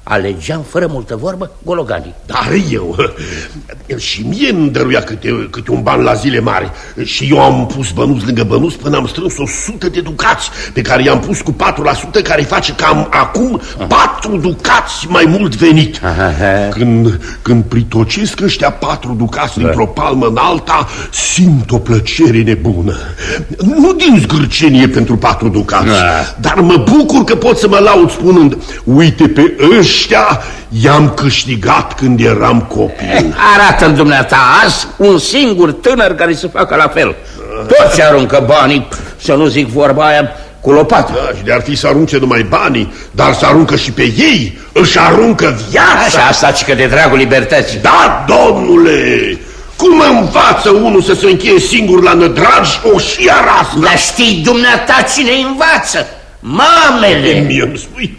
Alegeam fără multă vorbă gologanii. Dar eu, el și mie îmi dăruia câte, câte un ban la zile mari și eu am pus bănuți lângă bănuți până am strâns o sută de ducați pe care i-am pus cu 4% care face cam acum patru ducați mai mult venit. Când, când pritocesc ăștia patru ducați dintr-o palmă în alta, simt o plăcere nebună. Nu din zgârcenie pentru patru ducați, dar mă bucur că pot să mă laud spunând, uite pe ăștia i-am câștigat când eram copil. Arată-mi dumneata azi un singur tânăr care să facă la fel. Toți aruncă banii, să nu zic vorba aia, cu lopată. Da, și de-ar fi să arunce numai banii, dar să aruncă și pe ei, își aruncă viața. Așa, asta ci că de dragul libertății. Da, domnule! Cum învață unul să se încheie singur la nădragi o și arasă? Dar știi dumneata cine învață? Mamele! Mie îmi spui?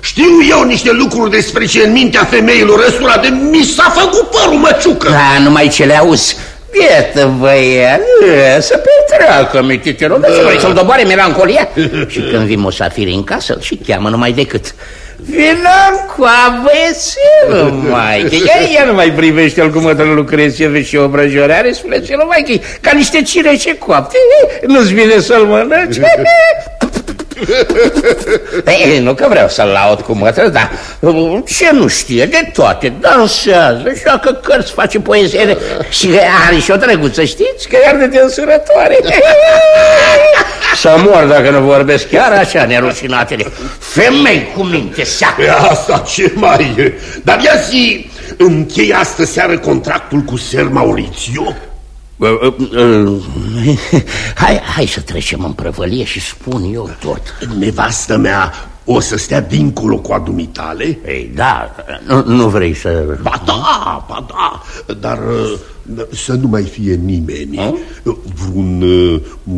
Știu eu niște lucruri despre ce în mintea femeilor ăstora de mi s-a făcut părul măciucă. Da, numai ce le auzi. Bietă băiat, să petreacă, mitite, nu da. să să-l doboare melancolia. și când vin musafiri în casă, îl și cheamă numai decât. Vină cu băiețelul, mai că ea, ea nu mai privește el cum mă lucrezi, ce vezi și o brăjorare, spune ce mai că ca niște cirece coapte, nu-ți vine să-l mănânci? Ei, nu că vreau să-l laud cu mătră, dar ce nu știe de toate, dansează, joacă cărți, face poezie și are și o drăguță, știți, că iar de tensurătoare. să mor dacă nu vorbesc chiar așa, nerușinatele. Femei cu minte seacă. Asta ce mai e? Dar ia zi, închei astă seară contractul cu Ser Maurițiu? Hai, hai să trecem în prăvălie și spun eu tot. Nevastă mea o să stea dincolo cu adumitale? Ei, da, nu, nu vrei să... Ba da, ba da, dar să nu mai fie nimeni. A? Vreun... Uh, uh,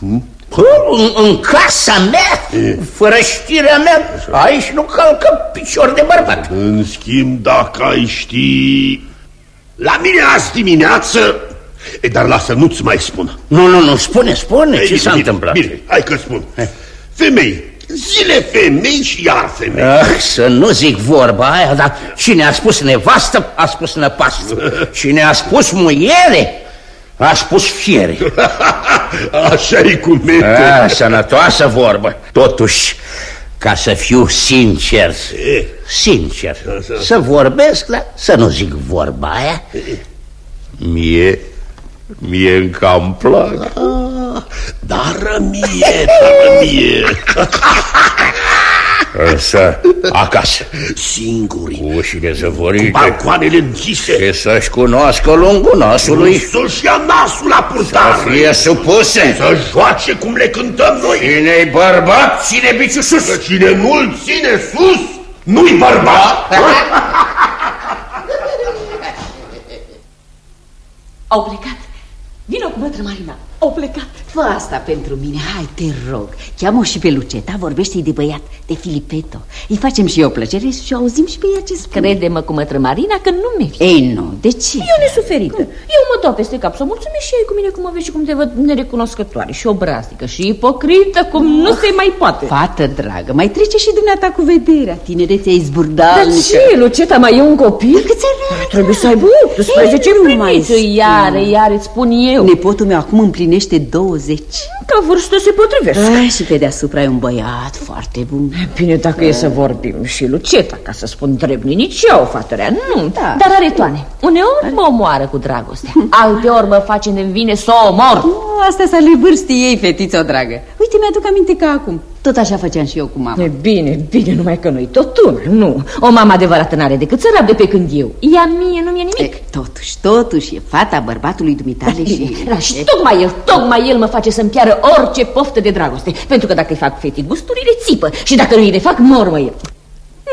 uh, în, în casa mea, e. fără știrea mea, aici nu calcă picior de bărbat. În schimb, dacă ai ști la mine azi dimineață... E, dar lasă, nu-ți mai spun. Nu, nu, nu, spune, spune, Ei, ce s-a întâmplat? Bine, hai că spun. Hai. Femei, zile femei și iar femei. Ah, să nu zic vorba aia, dar cine a spus nevastă, a spus năpastă. Cine a spus muiere, a spus fiere. Așa e cu minte. Ah, sănătoasă vorbă. Totuși, ca să fiu sincer, sincer, să vorbesc, dar să nu zic vorba aia, mie, mie îmi cam plac. Ah, dar mie, dar mie. Însă, acasă. Singuri Ușile zăvorite. Cu balcoanele închise. Și să-și cunoască lungul nasului. Să-și ia nasul la purtare. Să fie supuse. Să joace cum le cântăm noi. Cine-i bărbat, ține biciul sus Cine nu-l ține sus, nu-i bărbat. Au plecat. Vino cu bătră Marina au plecat. Fă asta pentru mine, hai, te rog. Cheamă și pe Luceta, vorbește-i de băiat, de Filipeto. Îi facem și eu plăcere și auzim și pe ea ce spune. Crede-mă cu mătră Marina că nu mergi Ei, nu, de ce? Eu nesuferită. Cum? Eu mă dau peste cap să mulțumesc și ei cu mine cum mă vezi și cum te văd nerecunoscătoare Și obraznică și ipocrită cum oh, nu se mai poate. Fată dragă, mai trece și dumneata cu vederea Tinerețea-i zburdalnică. Dar ce, Luceta, mai e un copil? Dar câți Trebuie să aibă 18 mai Iar, iar îți spun eu. Nepotul meu acum împlinește 20 40 Ca vârstă se potrivesc. Ai, Și pe deasupra e un băiat foarte bun. Bine, dacă da. e să vorbim și Luceta, ca să spun drept, nici eu, fatorea, nu. Da. Dar are toane, uneori mă omoară cu dragoste. Alteori mă face de vine să o omor. Asta să le lui vârstii ei, fetiță, dragă. Uite, mi-aduc aminte ca acum tot așa făceam și eu cu mama. E bine, bine, numai că noi tot una, nu. O mamă adevărată n-are decât să rabde pe când eu. Ea mie nu mi-e nimic. E, totuși, totuși, e fata bărbatului dumitale și... Da, și tocmai el, tocmai el mă face să-mi piară orice poftă de dragoste. Pentru că dacă îi fac fetii gusturile, țipă. Și dacă nu îi le fac, mormă el.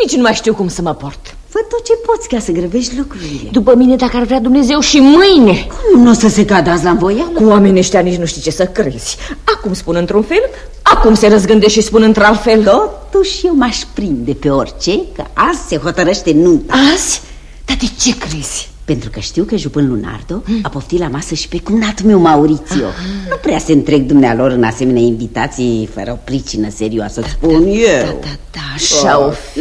Nici nu mai știu cum să mă port. Fă tot ce poți ca să grăbești lucrurile. După mine, dacă ar vrea Dumnezeu și mâine. Cum nu o să se cadă azi la învoială? Cu oamenii ăștia nici nu știi ce să crezi. Acum spun într-un fel, acum se răzgânde și spun într-alt fel. Totuși eu m-aș prinde pe orice, că azi se hotărăște nunta. Azi? Dar de ce crezi? Pentru că știu că Jupân Lunardo hmm. a poftit la masă și pe cumnatul meu Maurizio ah. Nu prea se întreg dumnealor în asemenea invitații fără o pricină serioasă, da, spun da, eu Da, da, da, așa oh. o fi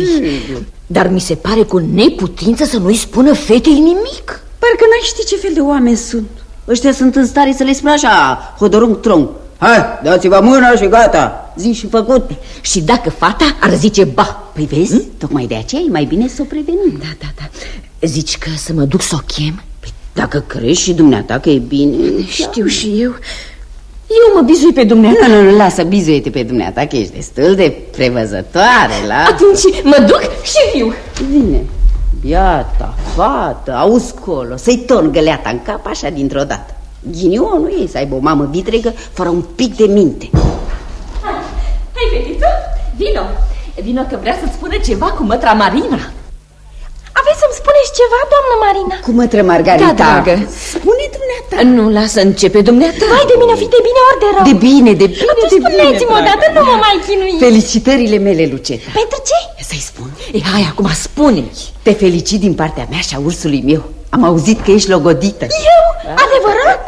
Dar mi se pare cu neputință să nu-i spună fetei nimic. Parcă n-ai ști ce fel de oameni sunt. Ăștia sunt în stare să le spună așa, hodorung trong Hai, dați-vă mâna și gata, zi și făcut. Și dacă fata ar zice ba Păi vezi, hmm? tocmai de aceea e mai bine să o prevenim. Da, da, da. Zici că să mă duc să o chem? Păi, dacă crezi și dumneata că e bine Știu da. și eu Eu mă bizui pe dumneata. Nu, nu, nu, lasă, bizuie-te pe dumneata Că ești destul de prevăzătoare la... Atunci mă duc și viu Bine Biata, fată, auzi colo Să-i torn găleata în cap așa dintr-o dată. Ghinionul ei să aibă o mamă vitregă Fără un pic de minte. Hai, hai fetiță, vino. Vino că vrea să-ți spună ceva cu mătra Marina Aveți să-mi spuneți ceva, doamnă Marina? Cu mătră Margarita Da, dragă Spune dumneata Nu, lasă, începe dumneata. Vai de mine, fi de bine ori de rău. De bine, de bine, Atunci de bine spuneți-mă dragă. odată, nu mă mai chinui. Felicitările mele, Luceta Pentru ce? Să-i spun E, hai, acum spune Te felicit din partea mea și a ursului meu Am auzit că ești logodită Eu? Adevărat?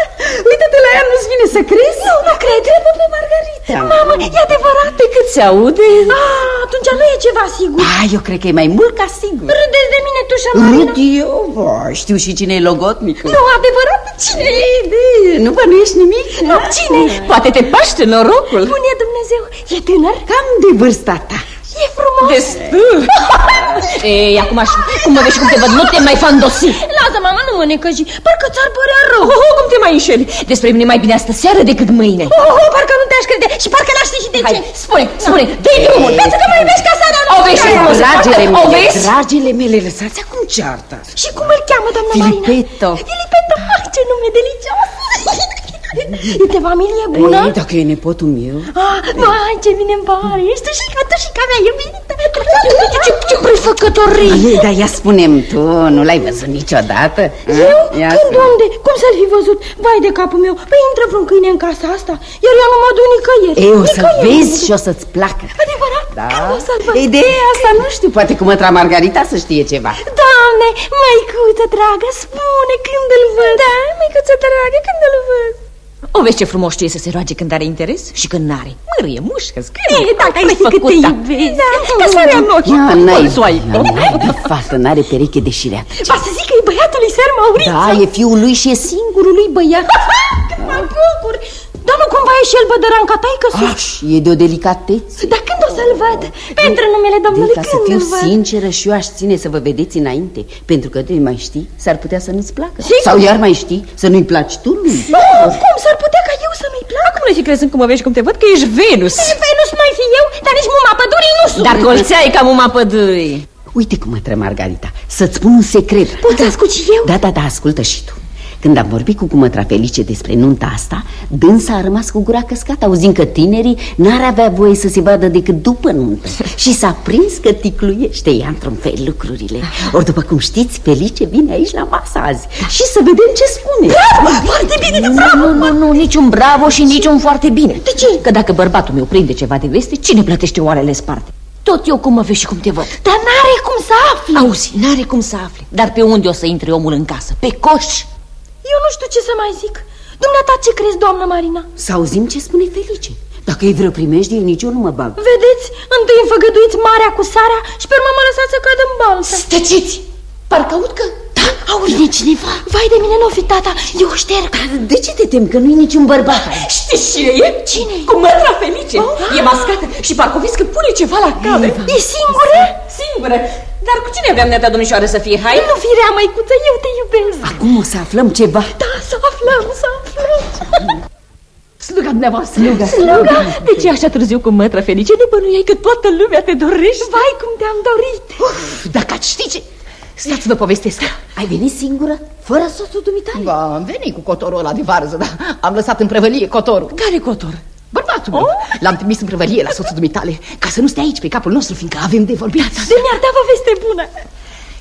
Uite-te la ea, nu-ți vine să crezi? Nu, nu cred. Trebuie pe Margarita Mamă, e adevărat? Pe cât se aude Ah, atunci nu e ceva sigur. Ba, eu cred că e mai mult ca sigur Râdeți de mine, tu și Marina? Râd eu? Ba, știu și cine e logotnică Nu, adevărat? Cine? de, Nu bănuiești nimic? Nu, cine? Poate te paște norocul Bune Dumnezeu, e tânăr? Cam de vârsta ta E frumos. Destul Ei, acum așa, cum mă vezi cum te văd, nu te mai fandosi Lasă, mama, nu mă necăji. Parcă ți-ar părea rău. Oh, oh, cum te mai înșeli? Despre mine mai bine astă seară decât mâine Oh, oh, parcă nu te-aș crede și parcă n-aș ști și de Hai, ce. spune, spune, dă-i drumul Pentru că mă iubești ca Sara, nu O vezi și știu. frumos. Dragele O mele, vezi? dragele mele, lăsați acum cearta Și cum îl cheamă, doamna Marina? Filipeto Filipeto, ah, ce nume delicios. E de familie bună? Ei, dacă e nepotul meu Ah, vai, ce bine îmi pare. Ești tu și ca tu și ca mea iubită. Ce, ce prefăcătorii Ei, dar ia spunem tu, nu l-ai văzut niciodată? Eu? Ia Când, spune. unde? Cum să-l fi văzut? Vai de capul meu, păi intră vreun câine în casa asta, iar eu nu mă duc nicăieri. Ei, o să Nicăieri. vezi și o să-ți placă Adevărat? Da. Când o să-l văd? Ideea asta nu știu, poate cu mătra Margarita să știe ceva Doamne, măicuță dragă, spune când îl văd. Da, măicuță dragă, când îl văd. O vezi ce frumos știe să se roage când are interes? Și când n-are. Mârie, mușcă, scrie E, dacă ai fi cât te iubesc. Da, Ca sarea în ochi. Ia, n-ai, Soaică. ia, n-ai, fată, n-are pereche de șireată Va să zic că e băiatul lui Ser Maurițiu. Da, e fiul lui și e singurul lui băiat. Mă bucur. Dar nu cumva e și el bădăran ca taică Aș, e de o delicatețe Dar când o să-l văd? Pentru numele de, Domnului, ca să când fiu îl văd? sinceră și eu aș ține să vă vedeți înainte Pentru că de mai știi, s-ar putea să nu-ți placă Sigur. Sau iar mai știi, să nu-i placi tu lui Oh, cum s-ar putea ca eu să nu-i plac? Acum nu fi crezând cum mă vezi cum te văd că ești Venus Venus mai fi eu, dar nici muma pădurii nu sunt. Dar colțeai ca muma pădurii Uite cum mă tră Margarita, să-ți spun un secret Pot să ascult și eu? Da, da, da, ascultă și tu când am vorbit cu cumătra Felice despre nunta asta, dânsa a rămas cu gura căscată, auzind că tinerii n-ar avea voie să se vadă decât după nuntă. Și s-a prins că ticluiește ea într-un fel lucrurile. Ori după cum știți, Felice vine aici la masă azi și să vedem ce spune. Bravo, foarte bine, Nu, bravo. nu, nu, nu, niciun bravo și niciun foarte bine De ce? Că dacă bărbatul meu prinde ceva de veste, cine plătește oarele sparte? Tot eu cum mă vezi și cum te văd Dar n-are cum să afli. Auzi, n-are cum să afle Dar pe unde o să intre omul în casă? Pe coș Eu nu știu ce să mai zic. Dumneata, ce crezi, doamnă Marina? Să auzim ce spune Felice. Dacă e vreo primejdie, nici eu nu mă bag. Vedeți, întâi îmi făgăduiți marea cu sarea și pe urmă mă lăsați să cad în baltă. Tăciți! Parcă aud că... Da, auzi cineva. Vai de mine, nu fi tata, eu o șterg. Dar de ce te temi că nu-i niciun bărbat aici? Știți cine e? Cine? Cu mătra Felice E mascată și parcă o vezi că pune ceva la cale E singură? Singură Dar cu cine aveam neata domnișoară să fie? Hai Nu fi rea, măicuță, eu te iubesc. Acum o să aflăm ceva. Da, să aflăm, să aflăm. Sluga dumneavoastră Sluga, Sluga De ce așa târziu cu mătra Felice? Nu bănuiai că toată lumea te dorește? Vai, cum te-am dorit. Uf, Dacă ați ști ce... Stați să vă povestesc Ai venit singură? Fără soțul dumitale? Ba, am venit cu cotorul ăla de varză, dar am lăsat în prăvălie cotorul. Care cotor? Bărbatul meu. L-am trimis în prăvălie la soțul dumitale, ca să nu stea aici pe capul nostru, fiindcă avem de vorbit. De mi-ar da o veste bună.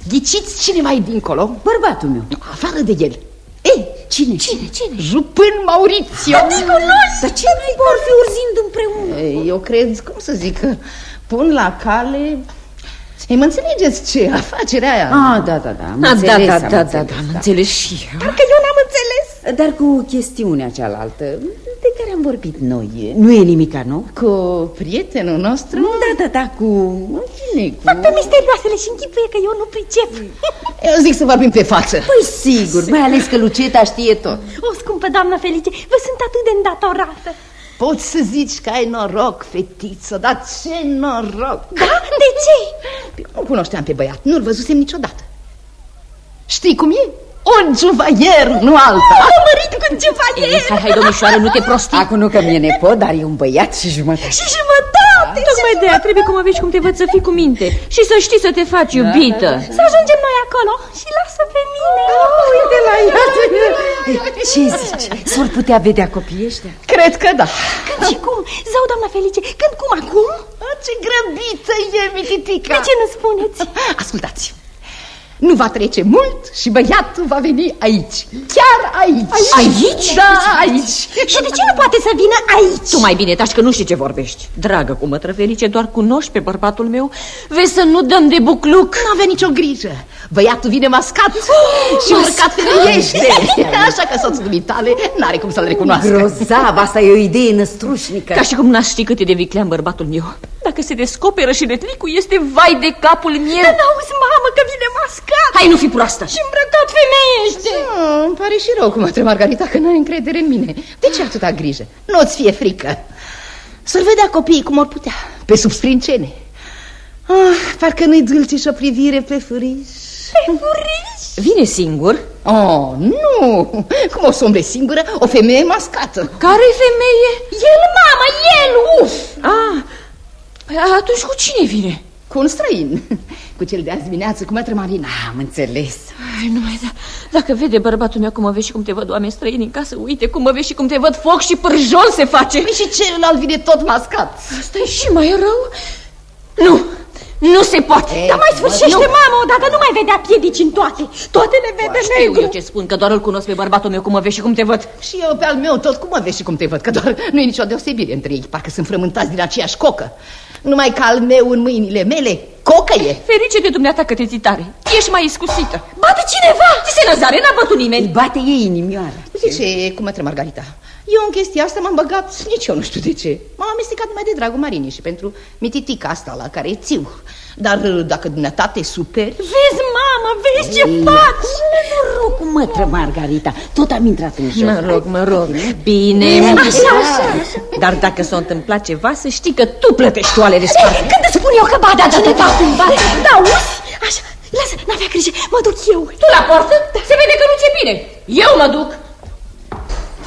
Ghiciți cine mai e dincolo? Bărbatul meu. Afară de el. Ei, Cine? Cine? Cine? Jupân Maurițiu. Dar ce mai vor fi urzind împreună? Ei, Eu cred, cum să zic, că pun la cale... Ei, mă înțelegeți ce? Afacerea aia. Ah, da, da, da, am A, da, înțeles, da, am da, da, înțeles, da, am înțeles și eu Parcă eu n-am înțeles. Dar cu chestiunea cealaltă de care am vorbit noi, nu e nimica nou? Cu prietenul nostru? Da, da, da, cu... Cine, cu... Fapte misterioasele și închipuie că eu nu pricep. Eu zic să vorbim pe față. Păi sigur, mai ales că Luceta știe tot. O, scumpă doamnă Felice, vă sunt atât de îndatorată. Poți să zici că ai noroc, fetiță, dar ce noroc! Da? De ce? Eu nu cunoșteam pe băiat, nu-l văzusem niciodată. Știi cum e? Un juvaier, nu alta. Am mărit cu ceva de Ei, hai, hai, domnișoară, nu te prosti Acum nu că mi-e nepot, dar e un băiat și jumătate. și jumătate. Tocmai de aia trebuie cum aveți cum te văd să fii cu minte Și să știi să te faci iubită Să ajungem noi acolo și lasă pe mine. Uite la ea. Ce zici? S-or putea vedea copiii ăștia? Cred că da. Când și cum? Zău, doamna Felice, când, cum, acum? A, ce grăbiță e, mititica. De ce nu spuneți? Ascultați. Nu va trece mult și băiatul va veni aici. Chiar aici. Aici? Da, aici. Și de ce nu poate să vină aici? Tu mai bine taci că nu știi ce vorbești. Dragă cu mătră Felice, doar cunoști pe bărbatul meu. Vezi să nu dăm de bucluc. Nu avea nicio grijă. Băiatul vine mascat și mascat. urcat femeiește. Așa că soțul dumitale n-are cum să-l recunoască. Grozav, asta e o idee năstrușnică. Ca și cum n-aș ști cât e de viclean bărbatul meu. Dacă se descoperă și retlicul este vai de capul meu. Dar n-auzi, mamă, că vine mascat. Hai, nu fi proastă. Și îmbrăcat femeiește. Ah, îmi pare și rău cum mă Margarita că nu ai încredere în mine. De ce atâta grijă? Nu-ți fie frică. Să-l vedea copiii cum ar putea, pe sub sprincene. Ah, parcă nu-i dulce și o privire pe furiș. Pe furiș? Vine singur? Oh, nu! Cum o să umble singură o femeie mascată? care femeie? El, mamă, el, uf! Ah, păi atunci cu cine vine? Cu un străin. Cu cel de azi dimineață, cu mătră Marina. Am înțeles. Ai, nu mai da. Dacă vede bărbatul meu cum mă vezi și cum te văd oameni străini în casă, uite cum mă vezi și cum te văd foc și pârjol se face. Păi și celălalt vine tot mascat. Asta e și mai rău. Nu, nu se poate. Dar mai sfârșește, mamă, odată nu mai vedea piedici în toate. Toate le vede Știu negru. eu ce spun, că doar îl cunosc pe bărbatul meu cum mă vezi și cum te văd. Și eu pe al meu tot cum mă vezi și cum te văd, că doar nu e nicio deosebire între ei, parcă sunt frământați din aceeași cocă. Numai că al meu în mâinile mele, cocă e. Ferice de dumneata că te ții tare. Ești mai iscusită. Bate cineva! Ți se năzare, n-a bătut nimeni. Bate ei inimioara. Zice, cum mă Margarita? Eu în chestia asta m-am băgat, nici eu nu știu de ce. M-am amestecat numai de dragul Marinii și pentru mititica asta la care țiu. Dar dacă dumneata te superi... Vezi, mamă, vezi ce faci! Noroc cu mătră Margarita, tot am intrat în joc. Mă rog, mă rog. Bine, așa, așa, Dar dacă s-a întâmplat ceva, să știi că tu plătești toalele sparte. Când îți spun eu că bate cineva? Da, auzi? Așa, lasă, n-avea grijă, mă duc eu. Tu la poartă? Se vede că nu ți-e bine. Eu mă duc.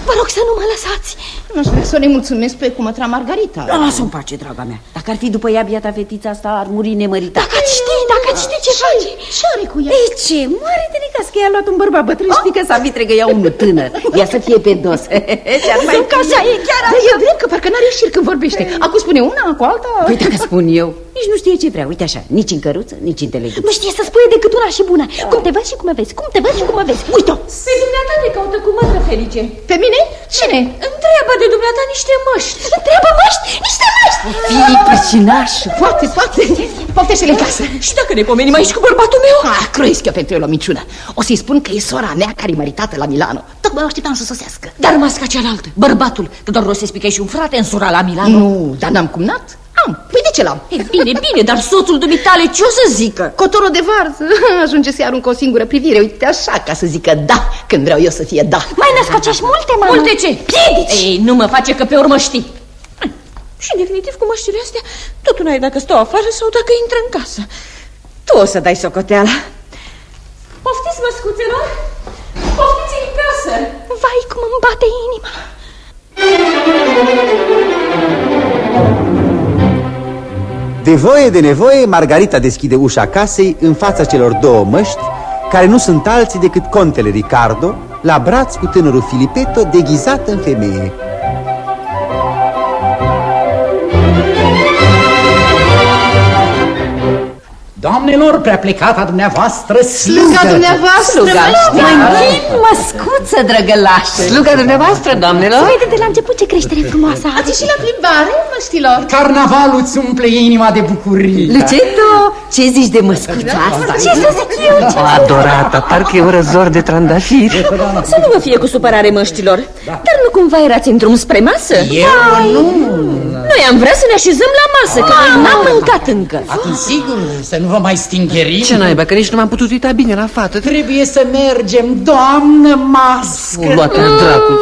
Vă rog să nu mă lăsați. Nu știu să ne mulțumesc pe cumătra Margarita. Da, lasă-mi pace, draga mea. Dacă ar fi după ea, biata fetița asta ar muri nemărită. Dacă ați ști, dacă ați ști ce face. Ce are cu ea? De ce? Mare de necas că i-a luat un bărbat bătrân și că s-a vitregă ea unul tânăr. Ia să fie pe dos. Și-ar mai Zic că așa e, chiar Da, e drept că parcă n-are ieșiri când vorbește. Acum spune una, cu alta. Păi dacă spun eu, nici nu știe ce vrea. Uite așa, nici în căruță, nici în televiziune. Nu știe să spui decât una și bună. Cum te văd și cum mă vezi, cum te văd și cum mă vezi. Uite-o! Pe dumneata te caută cu mătră Felice. Pe mine? Cine? Întreabă de dumneata niște măști. Întreabă măști, niște măști! Fii pricinașul. Poate, poate. Poftește-le în casă. Și dacă ne pomenim aici cu bărbatul meu? Ah, croiesc eu pentru el o minciună. O să-i spun că e sora mea care e măritată la Milano. Tocmai o așteptam să sosească. Dar masca cealaltă, bărbatul, că doar rostesc că și un frate însura la Milano. Nu, dar n-am cumnat. Am. Păi de ce l-am? E bine, bine, dar soțul dumitale ce o să zică? Cotorul de varză ajunge să-i aruncă o singură privire, uite așa, ca să zică da, când vreau eu să fie da. Mai născocești multe, mamă. Multe ce? Piedici! Ei, nu mă face că pe urmă știi. Și definitiv cu măștile astea, tot una e dacă stau afară sau dacă intră în casă. Tu o să dai socoteala. Poftiți, măscuțelor! Poftiți în casă! Vai, cum îmi bate inima. De voie de nevoie, Margarita deschide ușa casei în fața celor două măști, care nu sunt alții decât contele Ricardo, la braț cu tânărul Filipetto, deghizat în femeie. Doamnelor, prea plecata dumneavoastră, Sluga dumneavoastră, Mă închin, măscuță, drăgălașă. Sluga dumneavoastră, doamnelor. Uite de la început ce creștere frumoasă Ați are. ieșit la plimbare, măștilor? Carnavalul îți umple inima de bucurie. Luceto, ce zici de măscuța asta? Ce să zic eu? O, adorata, parcă e un răzor de trandafiri. Să nu vă fie cu supărare măștilor. Dar nu cumva erați în drum spre masă? Eu nu. Noi am vrea să ne așezăm la masă, că noi n-am mâncat încă. Atunci, sigur, să nu vă mai stingherim. Ce naiba, că nici nu m-am putut uita bine la fată. Trebuie să mergem, doamnă mască. O luată dracu.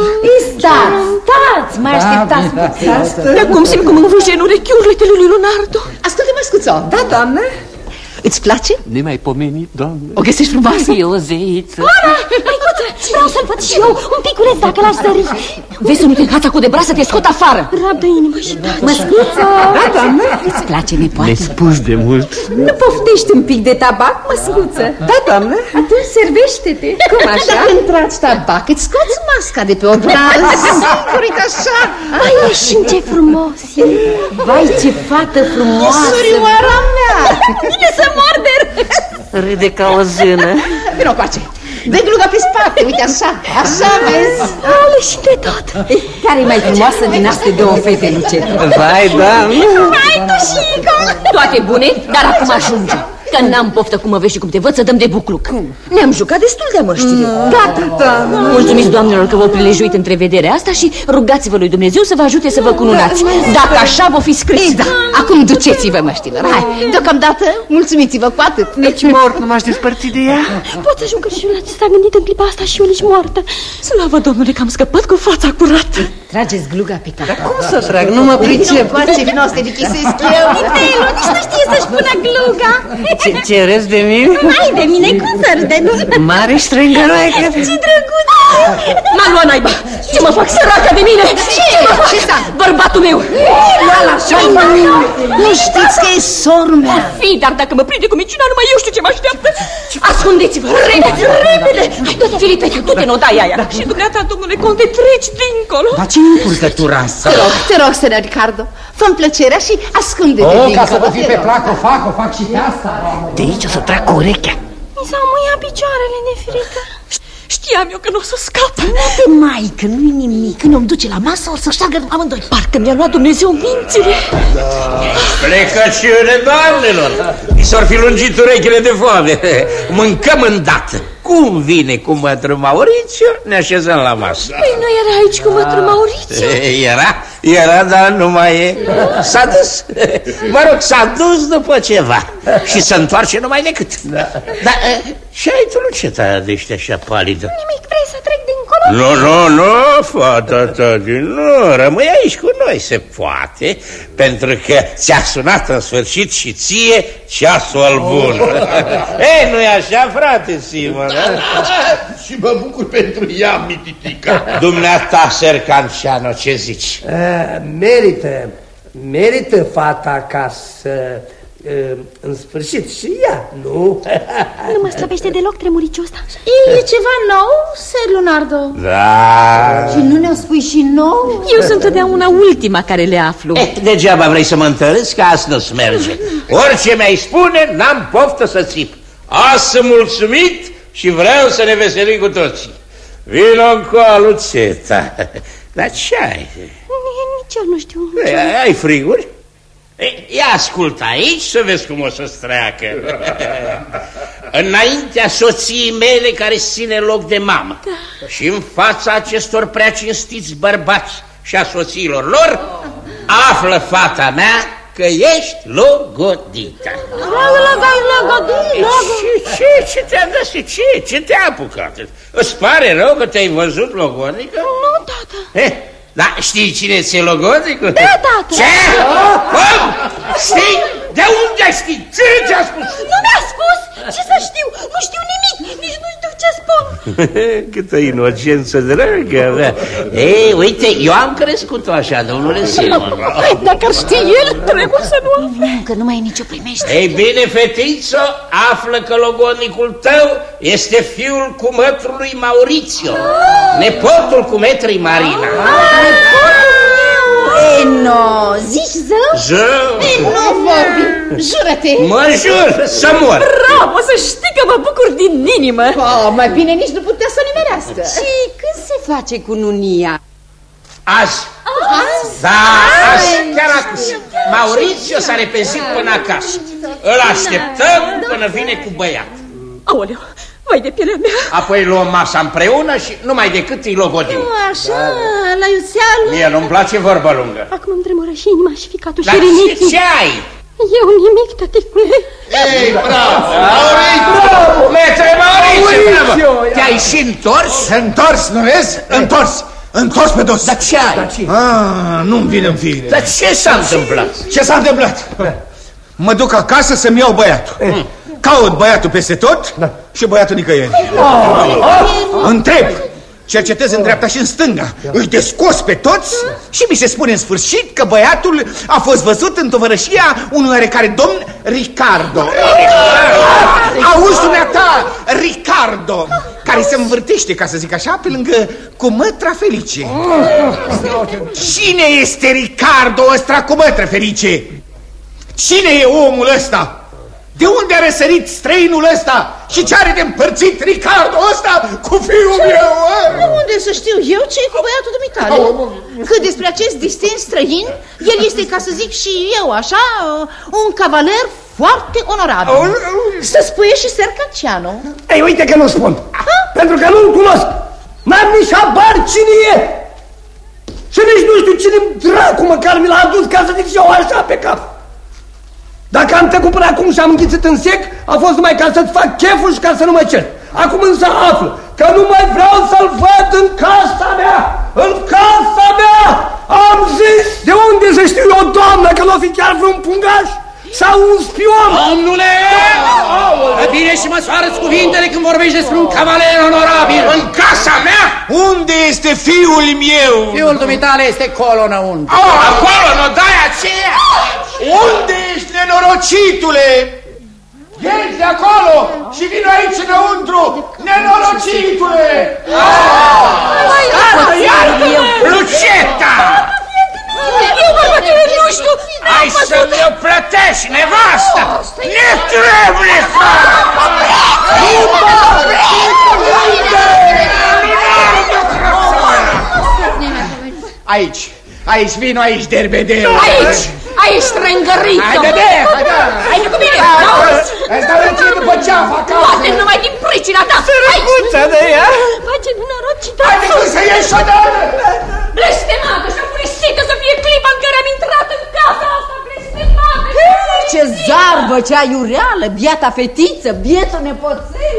Stați, stați, mai așteptați Da, puțin. De acum simt cum învârge în urechi urletele lui Leonardo. Ascultă, măscuțo. Da, doamnă? Îți place? Nemai pomenit, doamne. O găsești frumoasă? E o zeiță. Măicuță, vreau să-l văd și eu, un piculeț dacă l-aș sări. Vezi să nu te încața cu de braț să te scot afară. Rabdă inima și da. Măscuță! Da, doamnă? Îți place nepoate? Nespus de mult. Nu poftești un pic de tabac, măscuță? Da, doamnă? Atunci servește-te. Cum așa? Dacă îmi tragi tabac, îți scoți masca de pe obraz. Sigur, uite așa. Mai ieșim ce frumos e. Vai, ce fată frumoasă! Surioara mea. Bine să morder! Râde ca o zână. Vino coace. Dă gluga pe spate, uite așa, așa vezi. Ale și de tot. Care e mai frumoasă din astea două fete, Lucet? Vai, da, Hai tu și Toate bune, dar acum ajunge. Că n-am poftă cum mă vezi și cum te văd să dăm de bucluc. Ne-am jucat destul de măștire. Gata. Da. Mulțumiți doamnelor că v-au prilejuit întrevederea asta și rugați-vă lui Dumnezeu să vă ajute să vă cununați. Dacă așa vă fi scris. Ei, da, acum duceți-vă, măștilor. Hai, deocamdată, mulțumiți-vă cu atât. Nici mort nu m-aș despărți de ea. Pot să ajung și eu la ce s-a gândit în clipa asta și eu nici moartă. Slavă Domnule că am scăpat cu fața curată. Trageți gluga pe cap. Cum să trag? Nu mă pricep. Coace, vino să te dichisesc eu. Nelu, nici nu știe să-și pună gluga. Ce, ce râzi de mine? Hai de mine, cum să râde, nu? Mare strângăroaică. Ce drăguț! M-a luat naiba! Ce mă fac săraca de mine? Ce? mă fac? Ce s-a? Bărbatul meu! Ia-l așa, Nu știți că e sorul mea. Fi, dar dacă mă prinde cu minciuna, numai eu știu ce mă așteaptă. Ascundeți-vă, repede, repede! Hai, du-te, Filipe, du-te în odaia aia. Și dumneata, domnule conte, treci dincolo. Dar ce încurcătura asta? Te rog, te rog, senor Ricardo, fă-mi plăcerea și ascunde-te Oh, dincolo, ca să vă te fii pe rog. plac, o fac, o fac și pe asta. De aici o să trag cu urechea. Mi s-au muiat picioarele, nefrică. Știam eu că nu o să scap. Nu te mai, că nu-i nimic. Când o duce la masă, o să șteargă amândoi. Parcă mi-a luat Dumnezeu mințile. Plecăciune, doamnelor! Mi s-ar fi lungit urechile de foame. Mâncăm îndată. Cum vine cu mătru Maurițiu, ne așezăm la masă. Păi nu era aici cu mătru Maurițiu? Era, era, dar nu mai e. S-a dus. Mă rog, s-a dus după ceva. Și se întoarce numai decât. Da. Dar ce ai tu, Luceta, de ești așa palidă? Nimic, vrei să trec dincolo? Nu, nu, nu, fata ta, nu, rămâi aici cu noi, se poate, pentru că ți-a sunat în sfârșit și ție ceasul bun. Ei, nu-i așa, frate Simon? Și mă bucur pentru ea, mititica. Dumneata, Sercanceano, ce zici? Uh, merită, merită fata ca să, uh, în sfârșit, și ea, nu? Nu mă slăbește deloc tremuriciul ăsta. E ceva nou, Ser Leonardo? Da. Și nu ne-o spui și nou? Eu sunt totdeauna ultima care le aflu. Eh, degeaba vrei să mă întărâți, că asta nu-ți merge. Orice mi-ai spune, n-am poftă să țip. Azi sunt mulțumit și vreau să ne veselim cu toții. Vino încoa, Luțeta. Dar ce ai? Nici eu nu știu. Ai, ai friguri? Ei, Ia ascultă aici să vezi cum o să-ți treacă. Înaintea soției mele care ține loc de mamă da. și în fața acestor prea cinstiți bărbați și a soțiilor lor, află fata mea că ești logodită. Ce, ce, ce te-a găsit? Ce, ce te-a apucat? Îți pare rău că te-ai văzut logodică? Nu, tata. Eh, da, știi cine ți-e logodicul? Da, tată. Ce? Cum? Știi? De unde știi? Ce ți-a spus? Nu mi-a spus! Ce să știu? Nu știu nimic, nici nu știu ce spun. Câtă inocență dragă mea. Ei, uite, eu am crescut-o așa, domnule Simon. Dacă ar ști el, trebuie să nu afle. Încă nu mai e nicio primește. Ei bine, fetițo, află că logodnicul tău este fiul cu mătrului Maurițio, nepotul cu metrii Marina. E, no, zici zău? Zău! E, nu vorbi, jură-te. Mă jur să mor. Bravo, să știi că mă bucur din inimă. Oh, mai bine nici nu putea să o nimerească. Și când se face cu nunia? Azi. Da, azi, chiar acum. Maurițiu s-a repezit până acasă. Îl așteptăm până vine cu băiat. Aoleu, vai de pielea mea. Apoi luăm masa împreună și numai decât îi logodim. Așa, la iuțeală. Mie nu-mi place vorba lungă. Acum îmi tremură și inima și ficatul și Dar ce, rinichii. ce ai? Eu nimic, tăticule. Ei, bravo! Bravo! Metre Maurițiu, bravo! Te-ai și întors? Întors, nu vezi? Întors! Întors pe dos! Dar ce ai? Ah, nu-mi vine în fire. Dar ce s-a întâmplat? Ce s-a întâmplat? Mă duc acasă să-mi iau băiatul. Caut băiatul peste tot și băiatul nicăieri. Întreb, cercetez în dreapta și în stânga, își descos pe toți și mi se spune în sfârșit că băiatul a fost văzut în tovărășia unui oarecare domn Ricardo. Auzi dumneata, Ricardo, care se învârtește, ca să zic așa, pe lângă cumătra Felice. Cine este Ricardo ăsta cumătra Felice? Cine e omul ăsta? De unde a răsărit străinul ăsta? Și ce are de împărțit Ricardo ăsta cu fiul Ce? meu? Unde să știu eu ce cu băiatul dumitale? Cât despre acest distin străin, el este, ca să zic și eu așa, un cavaler foarte onorabil. Să spuie și Sercaciano. Ei, uite că nu spun. Pentru că nu-l cunosc. N-am nici habar cine e. Și nici nu știu cine dracu măcar mi l-a adus ca să zic și eu așa pe cap. Dacă am trecut până acum și am înghițit în sec, a fost numai ca să-ți fac cheful și ca să nu mă cer. Acum însă aflu că nu mai vreau să-l văd în casa mea! În casa mea! Am zis! De unde să știu eu, doamnă, că nu o fi chiar vreun pungaș? Sau un spion? Domnule! Bine și măsoară-ți cuvintele când vorbești despre un cavaler onorabil. În casa mea? Unde este fiul meu? Fiul dumitale este colo înăuntru. Oh, acolo, nu dai aceea! Unde ești, nenorocitule? Ieși de acolo și vino aici înăuntru, nenorocitule! Iartă, iartă! Luceta! Eu, bărbătele, nu știu! Ai să mi-o plătești, nevastă! Ne trebuie! Aici, aici, vino aici, derbedeu! Aici! Aici, strângărită! Haide, de, haide! Haide cu mine! Hai, Auzi? Îți dau ție după ceafa acasă! Poate numai din pricina ta! Sărăcuța de ea! Face nenorocită! Haide tu să ieși odată! Blestemată și afurisită să fie clipa în care am intrat în casa asta! Blestemată! Ce zarbă, ce aiureală, biata fetiță, bietul nepoțel.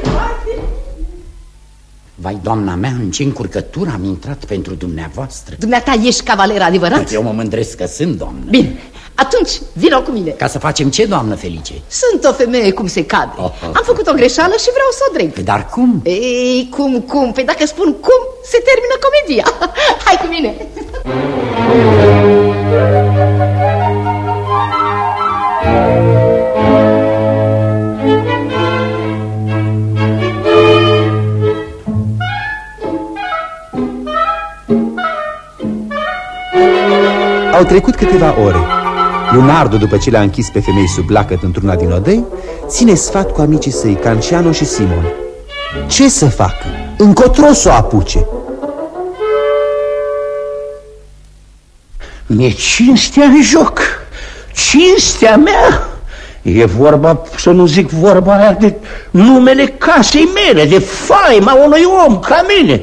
Vai, doamna mea, în ce încurcătură am intrat pentru dumneavoastră? Dumneata ești cavaler adevărat? Eu mă mândresc că sunt, doamnă. Bine, atunci vino cu mine. Ca să facem ce, doamnă Felice? Sunt o femeie cum se cade. Oh, oh. Am făcut o greșeală și vreau să o dreg. Dar cum? Ei, cum, cum? Păi dacă spun cum, se termină comedia. Hai cu mine. Au trecut câteva ore. Lunardo, după ce le-a închis pe femei sub lacăt într-una din odăi, ține sfat cu amicii săi, Canciano și Simon. Ce să facă? Încotro să o apuce. Mi-e cinstea în joc. Cinstea mea. E vorba, să nu zic vorba aia de numele casei mele, de faima unui om ca mine.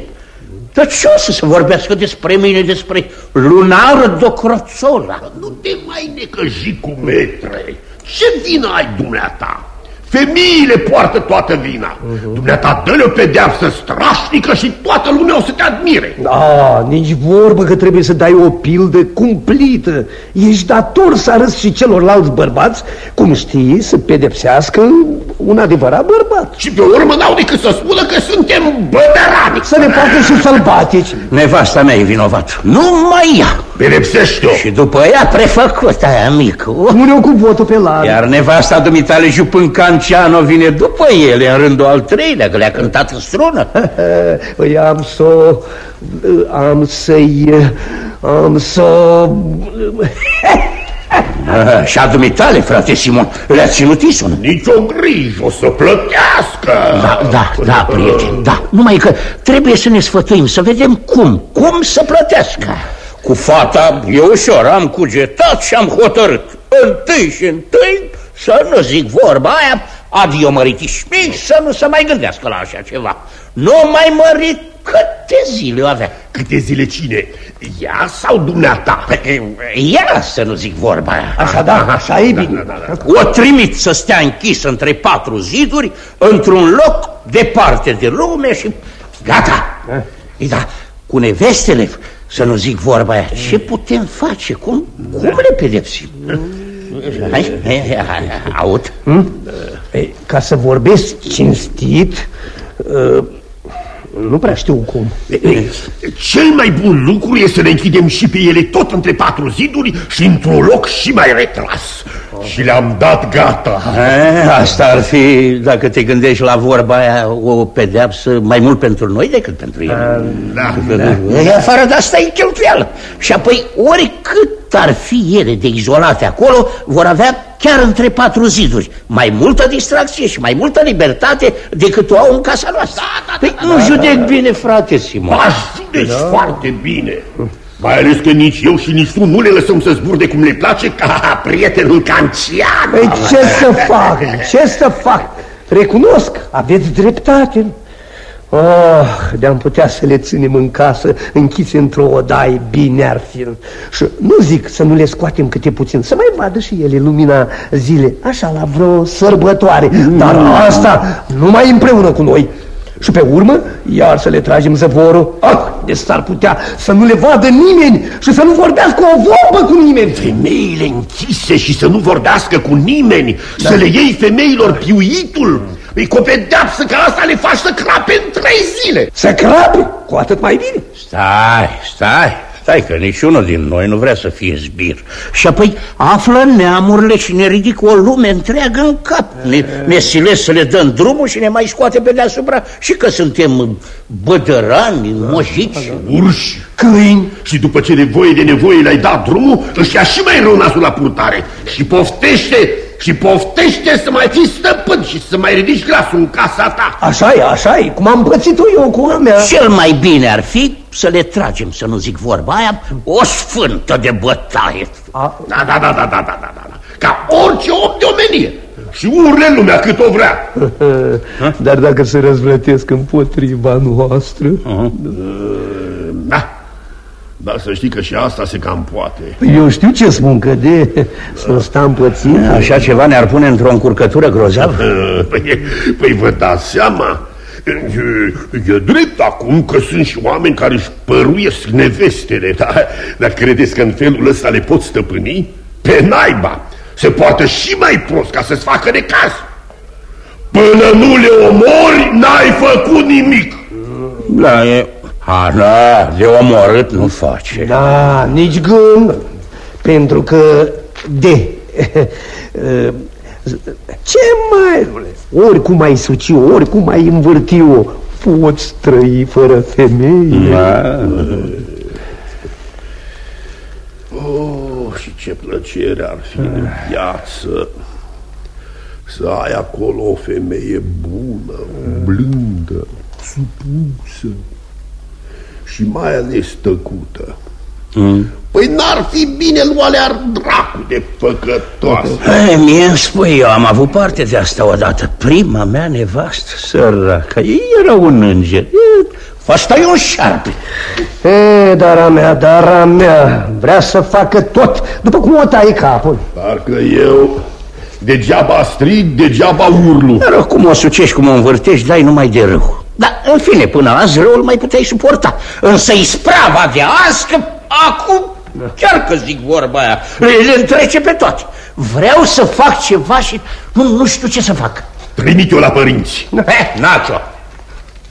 Dar ce o să se vorbească despre mine, despre Lunardo Croțola? Nu te mai necăji cu metre. Ce vină ai dumneata? Femeile poartă toată vina. Uh-huh. Dumneata dă-le o pedeapsă strașnică și toată lumea o să te admire. Da, nici vorbă că trebuie să dai o pildă cumplită. Ești dator să arăți și celorlalți bărbați, cum știi, să pedepsească un adevărat bărbat. Și pe urmă n-au decât să spună că suntem bădărani. Să ne facă și sălbatici. Nevasta mea e vinovat. Nu mai ea. Pedepsește-o. Și după ea prefăcut aia mică. Pune-o cu botul pe lar. Iar nevasta dumitale Jupân Canciano vine după ele în rândul al treilea, că le-a cântat în strună. Păi am să am să-i... am să... Ah, Și a dumitale, frate Simon, le-a ținut isună. Nici o grijă, o să plătească. Da, da, da, prieten, da. Numai că trebuie să ne sfătuim, să vedem cum, cum să plătească. Cu fata e ușor, am cugetat și am hotărât. Întâi și întâi să nu zic vorba aia, adio măritiși mei, să nu se mai gândească la așa ceva. Nu mai mărit câte zile o avea. Câte zile cine? Ea sau dumneata? Ea să nu zic vorba aia. Așa da, așa e bine. Da, da, da. O trimit să stea închis între patru ziduri, într-un loc departe de lume și gata. E da, cu nevestele, să nu zic vorba aia, ce putem face? Cum, cum le pedepsim? Hai, hai, hai, hai, aud? Hmm? Ei, ca să vorbesc cinstit, uh, nu prea știu cum. Cel mai bun lucru este să ne închidem și pe ele tot între patru ziduri și într-un loc și mai retras. Și le-am dat gata. E, asta ar fi, dacă te gândești la vorba aia, o pedeapsă mai mult pentru noi decât pentru ele. Da, da. E, afară de asta e cheltuială. Și apoi oricât cât ar fi ele de izolate acolo, vor avea chiar între patru ziduri mai multă distracție și mai multă libertate decât o au în casa noastră. Da, da, da, păi, nu judec bine, frate Simon. Aș judeci da. foarte bine. Mai ales că nici eu și nici tu nu le lăsăm să zburde cum le place ca prietenul cancian. Păi ce să fac? Ce să fac? Recunosc, aveți dreptate. Oh, de-am putea să le ținem în casă, închise într-o odaie, bine ar fi. Și nu zic să nu le scoatem câte puțin, să mai vadă și ele lumina zile, așa la vreo sărbătoare. Dar asta numai împreună cu noi. Și pe urmă, iar să le tragem zăvorul. Ah, de s-ar putea să nu le vadă nimeni și să nu vorbească o vorbă cu nimeni. Femeile închise și să nu vorbească cu nimeni, da. să le iei femeilor piuitul. Păi cu o pedeapsă ca asta le faci să crape în trei zile. Să crape? Cu atât mai bine. Stai, stai. Stai că niciunul din noi nu vrea să fie zbir. Și apoi află neamurile și ne ridică o lume întreagă în cap. Ne, ne silesc să le dăm drumul și ne mai scoate pe deasupra. Și că suntem bădărani, mojici Urși, câini Și după ce nevoie de nevoie le-ai dat drumul Își ia și mai rău nasul la purtare. Și poftește și poftește să mai fii stăpân și să mai ridici glasul în casa ta. așa e, așa e, cum am pățit-o eu cu a mea. Cel mai bine ar fi să le tragem, să nu zic vorba aia, o sfântă de bătaie. A? Da, da, da, da, da, da, da, da, ca orice om de omenie. Și urle lumea cât o vrea. Dar dacă se răzvrătesc împotriva noastră... Uh -huh. Da. Dar să știi că și asta se cam poate. Eu știu ce spun, că de să sta împățit Așa ceva ne-ar pune într-o încurcătură grozavă Păi, păi vă dați seama E, e drept acum că sunt și oameni care își păruiesc nevestele da? Dar credeți că în felul ăsta le pot stăpâni? Pe naiba! Se poate și mai prost ca să-ți facă de caz. Până nu le omori, n-ai făcut nimic. Da, e a, da, de omorât nu face. Da, nici gând Pentru că de. Ce mai Oricum ai suci-o, oricum ai învârti-o Poți trăi fără femeie. Da. Oh, și ce plăcere ar fi în viață Să ai acolo o femeie bună, blândă, supusă și mai ales tăcută. Mm. Păi n-ar fi bine luale ar dracu de păcătoasă. Hey, mie îmi spui, eu am avut parte de asta odată. Prima mea nevastă, săracă, era un înger. Asta e un șarpe. E, dara mea, dara mea, vrea să facă tot, după cum o tai capul. Parcă eu degeaba strig, degeaba urlu. Dar cum o sucești, cum o învârtești, dai numai de rău. Dar, în fine, până azi răul mai puteai suporta. Însă isprava de azi, că acum, chiar că zic vorba aia, le întrece pe toate. Vreau să fac ceva și nu, nu știu ce să fac. Trimite-o la părinți. Eh, Nacio,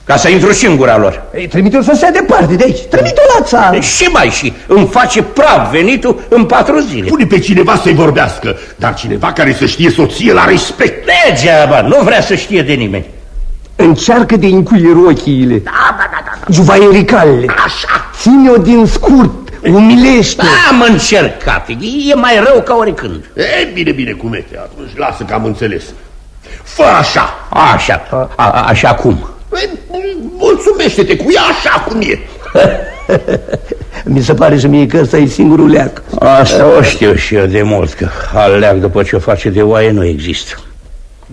ca să intru și în gura lor. Trimite-o să se departe de aici, trimite-o la țară. Și mai și, îmi face praf venitul în patru zile. Pune pe cineva să-i vorbească, dar cineva care să știe soție la respect. Degeaba, nu vrea să știe de nimeni. Încearcă de încuie rochiile Da, da, da, da, da. Juvaiericalele. Așa. Ține-o din scurt, umilește. Da, am încercat, e mai rău ca oricând. E, bine, bine, cumete, atunci lasă că am înțeles. Fă așa. Așa, a, a, așa cum? Mulțumește-te cu ea așa cum e. Mi se pare și mie că ăsta e singurul leac. Asta o știu și eu de mult Că al leac după ce o face de oaie nu există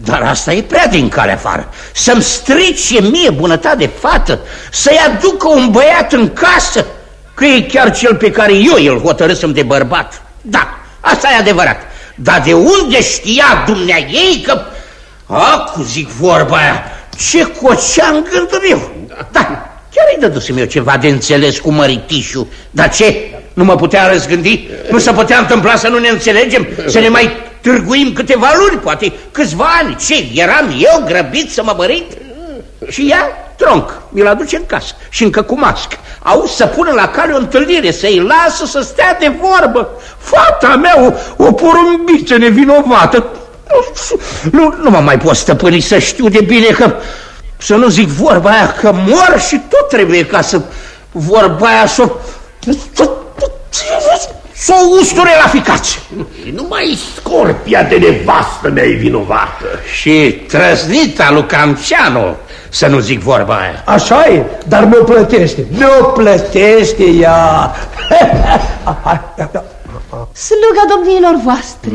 dar asta e prea din care afară. Să-mi strice mie bunătate de fată Să-i aducă un băiat în casă Că e chiar cel pe care eu îl hotărâsem de bărbat. Da, asta e adevărat. Dar de unde știa dumnea ei că... Acu, zic vorba aia Ce cocea în gândul meu. Da, chiar îi dădusem eu ceva de înțeles cu măritișul Dar ce? Nu mă putea răzgândi? Nu se putea întâmpla să nu ne înțelegem? Să ne mai târguim câteva luni, poate câțiva ani. Ce, eram eu grăbit să mă mărit? Și ea, tronc, mi-l aduce în casă și încă cu mască. Au să pună la cale o întâlnire, să-i lasă să stea de vorbă. Fata mea, o, o porumbiță nevinovată. Nu, nu mă mai pot stăpâni să știu de bine că, să nu zic vorba aia, că mor și tot trebuie ca să vorba aia să... s-o usture la ficați. Și numai scorpia de nevastă mea e vinovată. Și trăznita lui Canciano, să nu zic vorba aia. Așa e, dar mi-o plătește. Mi-o plătește ea. Sluga domniilor voastre.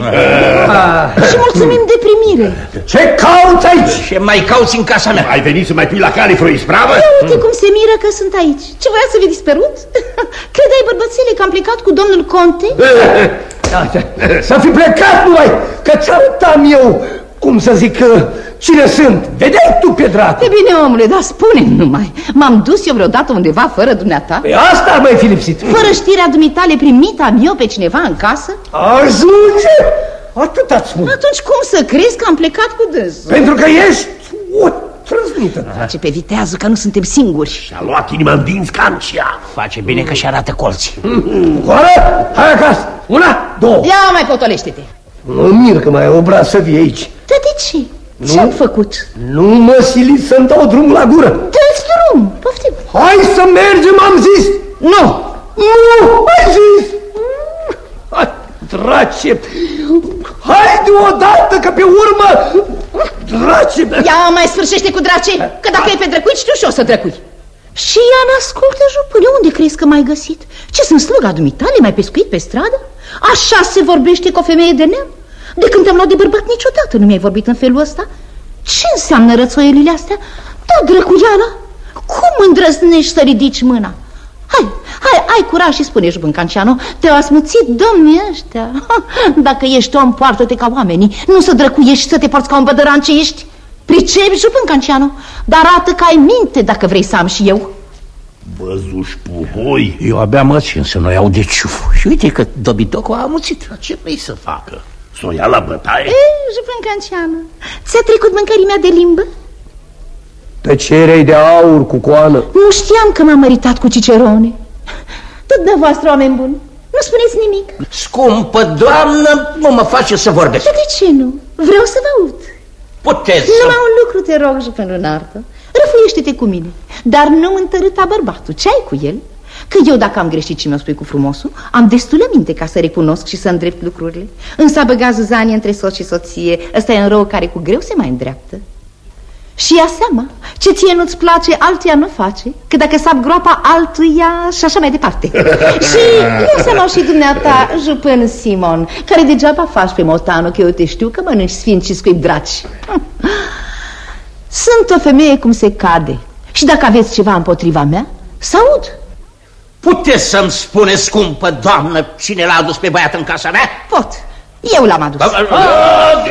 Și mulțumim de primire. Ce cauți aici? Ce mai cauți în casa mea? Ai venit să mai pui la cale vreo ispravă? Ia uite cum se miră că sunt aici. Ce voia să vi dispărut? Credeai, bărbățele, că am plecat cu domnul Conte? Să fi plecat numai, că ți-arătam eu, cum să zic, cine sunt. Vedeai tu pe dracu. E bine, omule, dar spune numai. M-am dus eu vreodată undeva fără dumneata? Pe asta ar mai fi lipsit. Fără știrea dumitale primit am eu pe cineva în casă? Ajunge! Atât ați spun. Atunci cum să crezi că am plecat cu dânsul? Pentru că ești o trăznită. Face pe vitează că nu suntem singuri. Și-a luat inima în dinți Canciano. Face bine că și arată colții. Coară, hai acasă. Una, două. Ia mai potolește-te. Mă mir că mai ai obraz să vii aici. Dar de ce? Ce-am făcut? Nu mă siliți să-mi dau drum la gură. Dă-ți drum, poftim. Hai să mergem, am zis. Nu. Nu, ai zis. Hai, drace. Hai deodată, că pe urmă... Drace. Ia mai sfârșește cu drace, că dacă e pe drăcuit, știu și o să drăcui. Și ea n-ascultă, jupâne, unde crezi că m-ai găsit? Ce sunt sluga dumitale, mai pescuit pe stradă? Așa se vorbește cu o femeie de neam? De când te-am luat de bărbat niciodată nu mi-ai vorbit în felul ăsta? Ce înseamnă rățoielile astea? Da, drăcuiala, cum îndrăznești să ridici mâna? Hai, hai, ai curaj și spune jupân Canciano, te-au asmuțit domnii ăștia. Dacă ești om, poartă-te ca oamenii, nu să drăcuiești, să te porți ca un bădăran ce ești. Pricepi, jupân Canciano, dar arată că ai minte dacă vrei să am și eu. Văzuși puhoi. Eu abia mă țin să nu iau de ciuful. Și uite că dobitocul a amuțit. Dar ce vrei să facă? Să o ia la bătaie? Ei, jupân Canciano, ți-a trecut mâncărimea de limbă? Tăcerei de aur cu coană. Nu știam că m-am măritat cu Cicerone. Tot de voastră, oameni buni, nu spuneți nimic. Scumpă doamnă, nu mă face să vorbesc. Dar de ce nu? Vreau să vă aud. Puteți Numai un lucru te rog, Jupân Lunartă. Răfuiește-te cu mine, dar nu întărâta bărbatul. Ce ai cu el? Că eu, dacă am greșit și mi-o spui cu frumosul, am destulă minte ca să recunosc și să îndrept lucrurile. Însă a băgat zâzanie între soț și soție. Ăsta e un rău care cu greu se mai îndreaptă. Și ia seama, ce ție nu-ți place, altuia nu face Că dacă sap groapa altuia și așa mai departe Și ia seama și dumneata, jupân Simon Care degeaba faci pe motanu, că eu te știu că mănânci sfinți și scuip draci Sunt o femeie cum se cade. Și dacă aveți ceva împotriva mea, să aud Puteți să-mi spune, scumpă doamnă, cine l-a adus pe băiat în casa mea? Pot, eu l-am adus.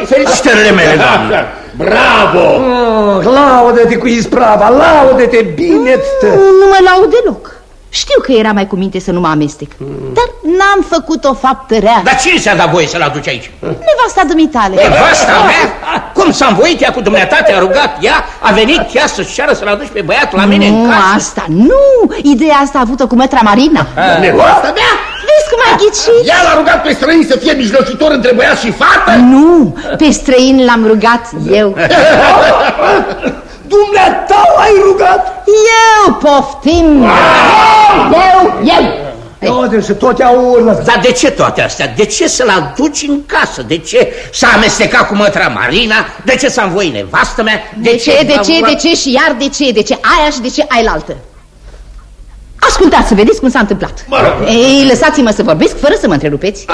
Felicitările mele, doamnă. Bravo! Oh, laudă-te cu isprava, laudă-te bine -ți. Nu mă laud deloc Știu că era mai cu minte să nu mă amestec Dar n-am făcut o faptă rea Dar cine ți-a dat voie să-l aduci aici? Nevasta dumitale Nevasta mea? Cum s-a învoit ea cu dumneata, te-a rugat ea? A venit ea să-și ceară să-l aduci pe băiatul la mine nu, în casă? asta nu Ideea asta a avut-o cu mătra Marina Nevasta mea? Vezi cum ai ghicit? Ea l-a rugat pe străin să fie mijlocitor între băiat și fată? Nu, pe străin l-am rugat eu Dumneata ai rugat? Eu poftim Eu, eu Uite, și tot ea urlă Dar de ce toate astea? De ce să-l aduci în casă? De ce s-a amestecat cu mătra Marina? De ce s-a învoit nevastă mea? De ce, de ce, de ce și iar de ce? De ce aia și de ce ai altă? Ascultați să vedeți cum s-a întâmplat Mă rog. Ei, lăsați-mă să vorbesc fără să mă întrerupeți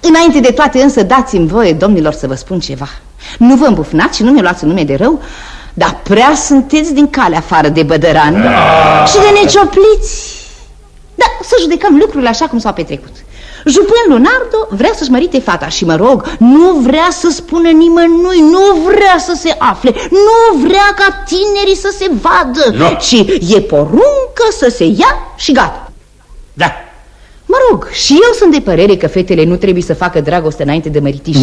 Înainte de toate însă dați-mi voie, domnilor, să vă spun ceva Nu vă îmbufnați și nu mi luați nume de rău Dar prea sunteți din cale afară de bădărani Și de neciopliți. Da, să judecăm lucrurile așa cum s-au petrecut. Jupân Lunardo vrea să-și mărite fata și mă rog, nu vrea să spună nimănui, nu vrea să se afle, nu vrea ca tinerii să se vadă, Nu. ci e poruncă să se ia și gata. Da, Mă rog, și eu sunt de părere că fetele nu trebuie să facă dragoste înainte de măritiș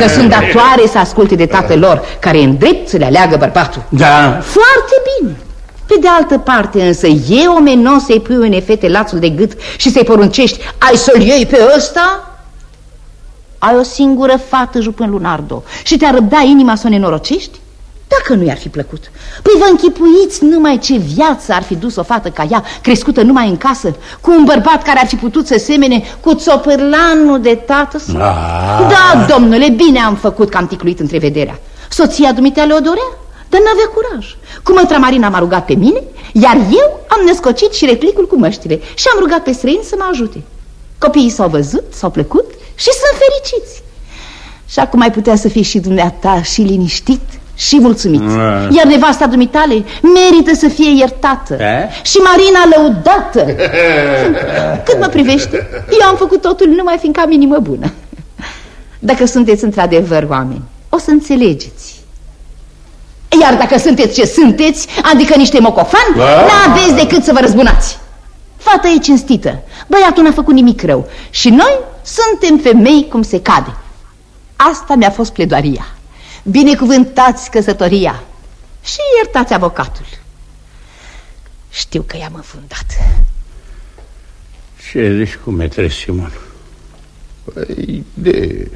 Că sunt datoare să asculte de tatăl lor Care e în drept să le aleagă bărbatul da Foarte bine Pe de altă parte însă e omenos să-i pui unei fete lațul de gât Și să-i poruncești Ai să-l iei pe ăsta? Ai o singură fată, jupân Lunardo Și te-ar răbda inima să o nenorocești? Dacă nu i-ar fi plăcut. Păi vă închipuiți numai ce viață ar fi dus o fată ca ea Crescută numai în casă Cu un bărbat care ar fi putut să semene Cu țopârlanul de tată său? Ah. Da, domnule, bine am făcut că am ticluit întrevederea. Soția dumitea le dorea dar n-avea curaj. Cu mătra Marina m-a rugat pe mine Iar eu am născocit și reclicul cu măștile Și am rugat pe străini să mă ajute. Copiii s-au văzut, s-au plăcut și sunt fericiți. Și acum mai putea să fii și dumneata și liniștit și mulțumit. Ah. Iar nevasta dumitale merită să fie iertată. Eh? Și Marina lăudată. Cât mă privește, eu am făcut totul numai fiindcă am inimă bună. Dacă sunteți într-adevăr oameni, o să înțelegeți. Iar dacă sunteți ce sunteți, adică niște mocofani, Da. n-aveți decât să vă răzbunați. Fata e cinstită, băiatul n-a făcut nimic rău. Și noi suntem femei cum se cade. Asta mi-a fost pledoaria Binecuvântați căsătoria Și iertați avocatul Știu că i-am înfundat Ce zici cu metre Simon? Păi, de...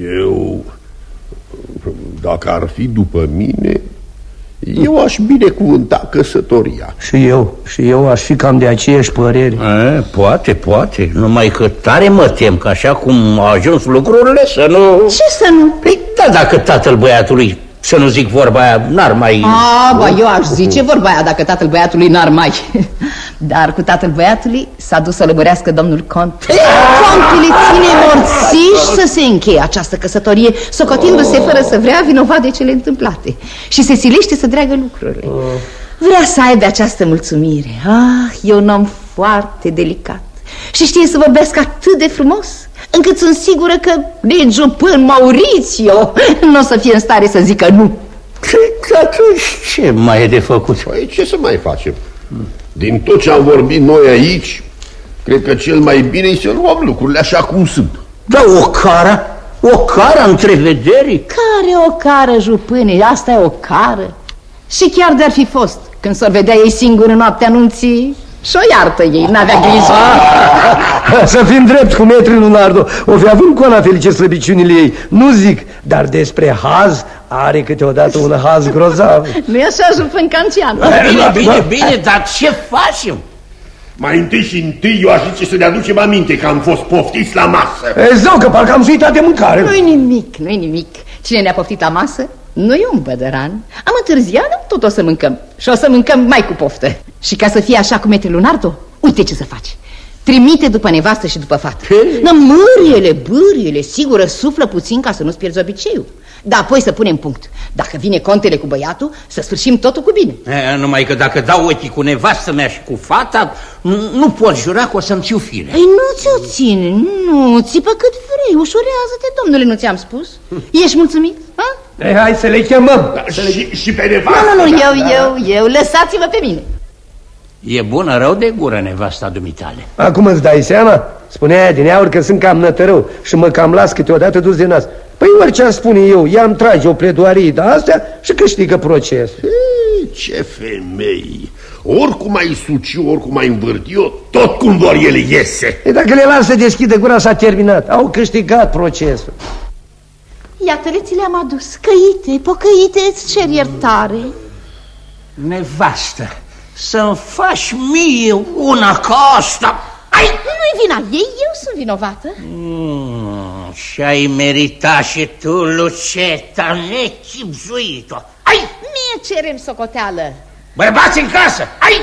Eu, dacă ar fi după mine, eu aș binecuvânta căsătoria. Și eu, și eu aș fi cam de aceeași părere E, poate, poate Numai că tare mă tem că așa cum au ajuns lucrurile să nu... Ce să nu? Păi da, dacă tatăl băiatului, să nu zic vorba aia, n-ar mai... A, bă, eu aș zice vorba aia dacă tatăl băiatului n-ar mai. Dar cu tatăl băiatului s-a dus să lăbărească domnul cont Contul îi ține morțiși să se încheie această căsătorie Socotindu-se fără să vrea vinovat de cele întâmplate. Și se silește să dreagă lucrurile. Vrea să aibă această mulțumire. Ah, e un om foarte delicat. Și știe să vorbească atât de frumos Încât sunt sigură că nici jupân Maurițio Nu o să fie în stare să zică nu Păi, atunci ce mai e de făcut? Păi ce să mai facem? Din tot ce am vorbit noi aici, cred că cel mai bine e să luăm lucrurile așa cum sunt. Da, o cara, o cara întrevederii Care o cară, jupâne, asta e o cară Și chiar de-ar fi fost Când s-or vedea ei singuri în noaptea anunții Și-o iartă ei, n-avea grijă. Să fim drept cu metri Lunardo. O fi avut cona felice slăbiciunile ei. Nu zic, dar despre haz Are câteodată un haz grozav. Nu-i așa, jupân cancian. Bine, bine, bine, dar ce facem? Mai întâi și întâi eu aș zice să ne aducem aminte că am fost poftiți la masă. E, zău, că parcă am suitat de mâncare. Nu-i nimic, nu-i nimic. Cine ne-a poftit la masă? Nu e un bădăran. Am întârziat, dar tot o să mâncăm. Și o să mâncăm mai cu poftă. Și ca să fie așa cu metri Lunardo Uite ce să faci. Trimite după nevastă și după fată. Nă, mâriele, bâriele, sigură suflă puțin ca să nu-ți pierzi obiceiul. Dar apoi să punem punct. Dacă vine contele cu băiatul, să sfârșim totul cu bine. E, numai că dacă dau ochii cu nevastă mea și cu fata, nu, nu pot jura că o să-mi țiu fire. Ei, nu ți-o ține, nu, țipă cât vrei, ușurează-te, domnule, nu ți-am spus? Ești mulțumit? Ha? E, Hai să le chemăm Da, și, și pe nevastă. Nu, nu, nu, da, eu, da. eu, eu, lăsați-vă pe mine E bună rău de gură nevasta dumitale. Acum îți dai seama? Spunea aia din aur că sunt cam nătărău Și mă cam las câteodată dus de nas Păi orice aș spune eu, ea îmi trage o pledoarie de astea Și câștigă procesul Ei, Ce femei! Oricum ai suci, oricum ai învârti eu, tot cum vor ele iese. E, dacă le las să deschidă gura, s-a terminat Au câștigat procesul Iată-le ți le-am adus, căite, pocăite, îți cer iertare Nevastă, să-mi faci mie una ca asta. Ai, nu-i vina ei, eu sunt vinovată Mm, și-ai meritat și tu, Luceta, nechipzuit-o. Ai, Mie cerem socoteală bărbați în casă, ai,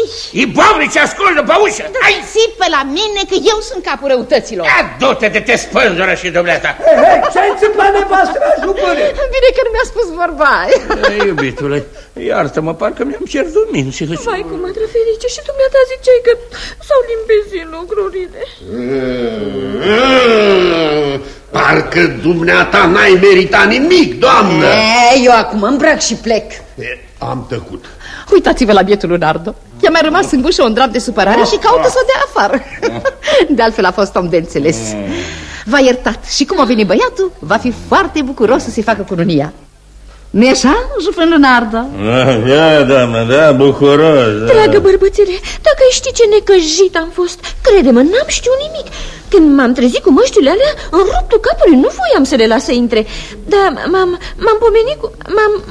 Ei, ibovnici ascultă pe ușă, ai. țipă la mine că eu sunt capul răutăților Ia du-te de te spânzură și dumneata. Hei, ce-ai întâmplat nevastă mea, jupâne? Bine că nu mi-a spus vorba aia. Ei, iubitule, iartă-mă, parcă mi-am pierdut mințile. Vai, cum mă ferice și dumneata ziceai că s-au limpezit lucrurile. Mm, Parcă dumneata n-ai meritat nimic, doamnă. E, eu acum îmbrac și plec E, Am tăcut. Uitați-vă la bietul Leonardo I-a mai rămas în gușă un drap de supărare și caută să o dea afară. De altfel a fost om de înțeles. V-a iertat. Și cum a venit băiatul Va fi foarte bucuros să se facă cununia nu-i așa, Jufân Leonardo? Da, doamnă, da, bucuros. Da. Dragă bărbățele, dacă ai ști ce necăjit am fost, crede-mă, n-am știut nimic. Când m-am trezit cu măștile alea, în ruptul capului, nu voiam să le las să intre. Dar m-am pomenit cu...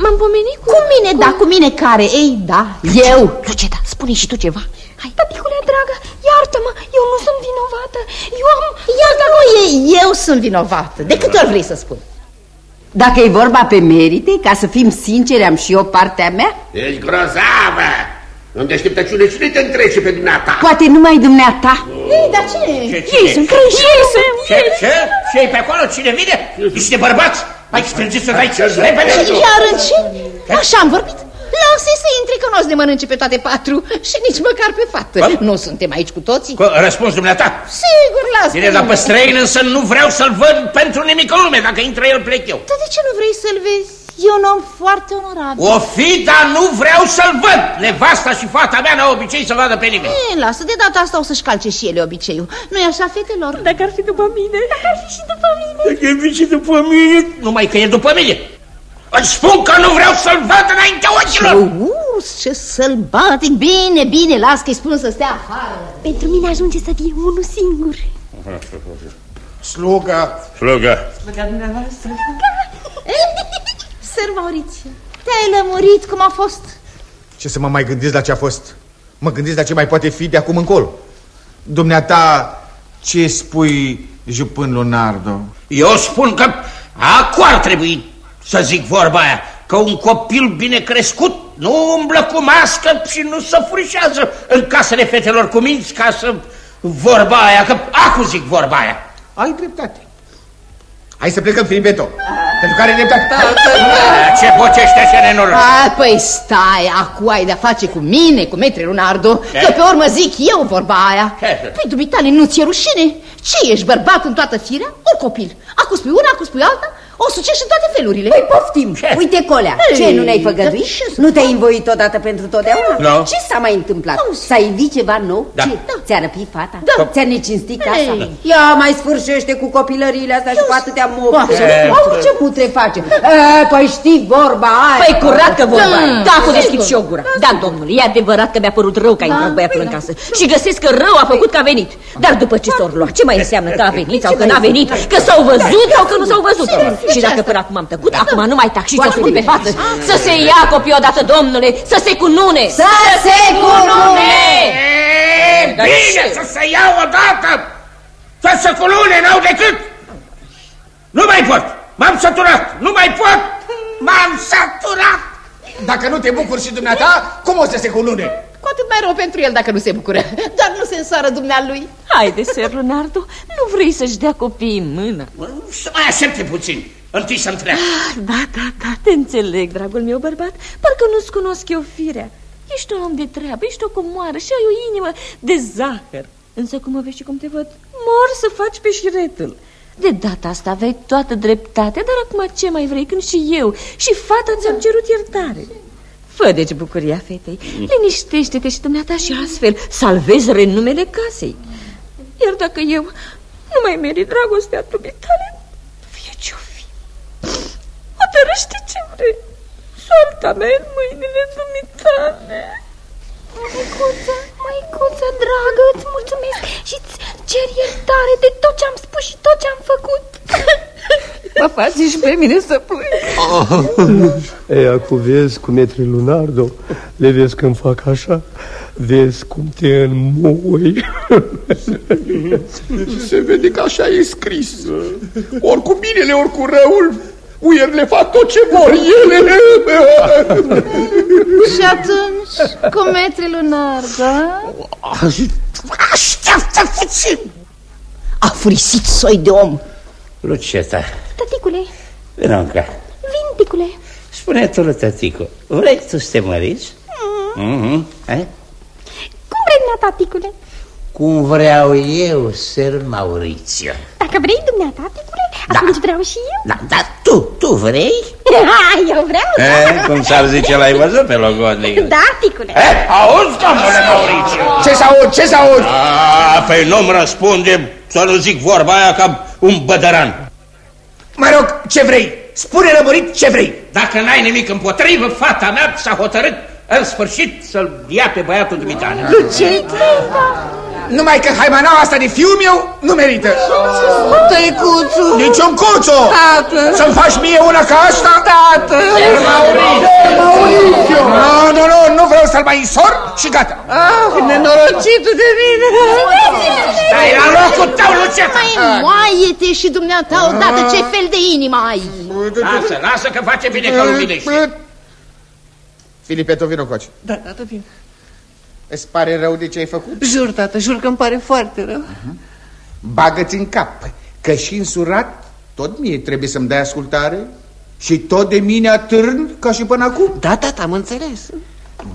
M-am pomenit cu... Cu mine, cu... da, cu mine care? Ei, da, eu. Luceta, spune și tu ceva. Hai. Taticule, dragă, iartă-mă, eu nu sunt vinovată. Eu am... Iartă nu e, eu sunt vinovată. De câte ori vrei să spun? Dacă e vorba pe merite, ca să fim sinceri, am și eu partea mea? Ești grozavă! În deșteptăciune cine te întrece pe dumneata? Poate numai dumneata. Ei, dar cine? Ce, cine? Ei sunt creși, ei sunt. Ce, ce? Ce e pe acolo? Cine vine? Niște bărbați? Hai, strângeți-o de aici, repede! Iar în ce? Așa am vorbit? Lasă-i să intre că nu o să ne mănânce pe toate patru și nici măcar pe fată. Bă? Nu suntem aici cu toții? Cu răspuns dumneata? Sigur, lasă Bine, dar pe străin însă nu vreau să-l văd pentru nimic în lume. Dacă intră el, plec eu. Dar de ce nu vrei să-l vezi? E un om foarte onorabil. O fi, dar nu vreau să-l văd. Nevasta și fata mea n-au obicei să vadă pe nimeni. E, lasă, de data asta o să-și calce și ele obiceiul. Nu-i așa, fetelor? Dacă ar fi după mine. Dacă ar fi și după mine. Dacă ar fi și după mine. Numai că e după mine. Îți spun că nu vreau să-l văd înaintea ochilor. Ce urs, ce sălbatic. Bine, bine, las că-i spun să stea afară. Pentru mine ajunge să fie unul singur. Sluga. Sluga. Sluga dumneavoastră. Sir Maurițiu, te-ai lămurit cum a fost? Ce să mă mai gândesc la ce a fost? Mă gândesc la ce mai poate fi de acum încolo. Dumneata, ce spui, jupân Leonardo? Eu spun că acum ar trebui să zic vorba aia, că un copil bine crescut nu umblă cu mască și nu se furișează în casele fetelor cu minți ca să vorba aia, că acu zic vorba aia. Ai dreptate. Hai să plecăm, Filibeto. Pentru care dreptate. Ce bocește așa nenor? A, păi stai, acu ai de-a face cu mine, cu metre Leonardo, Ce? că pe urmă zic eu vorba aia. Ce? Păi, dubitale, nu ți-e rușine? Ce, ești bărbat în toată firea? Ori copil? Acu spui una, acu spui alta? O sucești în toate felurile. Păi poftim. Ce? Uite, Colea, Ei, ce, nu ne-ai făgăduit? Nu te-ai învoit odată pentru totdeauna? No. Ce s-a mai întâmplat? S-a invit ceva nou? Da. Ce? Ți-a răpit fata? Da. Ți-a necinstit casa? Ei. Ia mai sfârșește cu copilăriile astea și cu atâtea mopte. Ce? Au, ce putre face? E, păi știi vorba aia. Păi curat că vorba Da. aia. Da, cu deschid și o gură. Da, domnule, e adevărat că mi-a părut rău că a intrat băiatul în casă. Și găsesc că rău a făcut că a venit. Dar după ce s-au luat, ce mai înseamnă că a venit sau că n-a venit? Că s-au văzut sau că nu s-au văzut? Și dacă până acum am tăcut, acum nu mai tac și ți-o spun pe față. Să se ia copii odată, domnule, să se cunune! Să se cunune! E, Dar bine ce? să se ia odată! Să se culune, n-au decât! Nu mai pot! M-am săturat! Nu mai pot! M-am săturat! Dacă nu te bucuri și dumneata, cum o să se cunune? Cu atât mai rău pentru el dacă nu se bucură. Dar nu se însoară dumnealui. Haide, Ser Leonardo, nu vrei să-și dea copiii în mână? Să mai aștepte puțin. Întâi să-mi treacă. Da, da, da, te înțeleg, dragul meu bărbat. Parcă nu-ți cunosc eu firea. Ești un om de treabă, ești o comoară și ai o inimă de zahăr. Însă cum mă vezi și cum te văd, mor să faci pe șiretul De data asta aveai toată dreptatea, dar acum ce mai vrei când și eu? Și fata ți-am cerut iertare. Fă deci bucuria fetei, liniștește-te și dumneata și astfel salvezi renumele casei. Iar dacă eu nu mai merit dragostea dumitale, fie ce-o fi Hotărăște ce vrei. Soarta mea în mâinile dumitale. Măicuță, măicuță, dragă, îți mulțumesc și îți cer iertare de tot ce am spus și tot ce am făcut. Mă faci și pe mine să plâng. Ei, acum vezi cu metri Lunardo, le vezi când fac așa, vezi cum te înmoi. Se vede că așa e scris. Ori cu binele, ori cu răul, uierile fac tot ce vor ele. Și atunci, cu metri lunar, da? Așteaptă puțin. A furisit soi de om. Luceta, Tăticule, vină încă. vin, ticule. Spune tu, lui tăticu, vrei tu să te măriți? Mm -hmm. Cum vrei, dumneata, ticule? Cum vreau eu, Ser Maurițiu. Dacă vrei, dumneata, ticule, atunci vreau și eu. Da, dar tu, tu vrei? Ha, eu vreau, E, cum s-ar zice, l-ai văzut pe logodnic? da, ticule. E, auzi, domnule Maurițiu? Ce să aud, ce să aud? A, păi nu-mi răspunde să nu zic vorba aia ca un bădăran. Mă rog, ce vrei? Spune lămurit ce vrei. Dacă n-ai nimic împotrivă, fata mea s-a hotărât în sfârșit să-l ia pe băiatul dumitale. Luceta! Numai că haimanaua asta de fiul meu nu merită. Tăicuțu! Nici un cuțu! Tată! Să-mi faci mie una ca asta? Tată! Mauricio! Nu, nu, nu, nu vreau să-l mai însor și gata. Ah, nenorocitul de mine! Stai la locul tău, Luceta! Mai moaie-te și dumneata odată ce fel de inimă ai. Lasă, lasă că face bine că luminește. Filipe, tu vino coace. Da, tată, vin. Îți pare rău de ce ai făcut? Jur, tată, jur că îmi pare foarte rău. Bagă-ți în cap că și însurat tot mie trebuie să-mi dai ascultare și tot de mine atârn ca și până acum. Da, tată, am înțeles.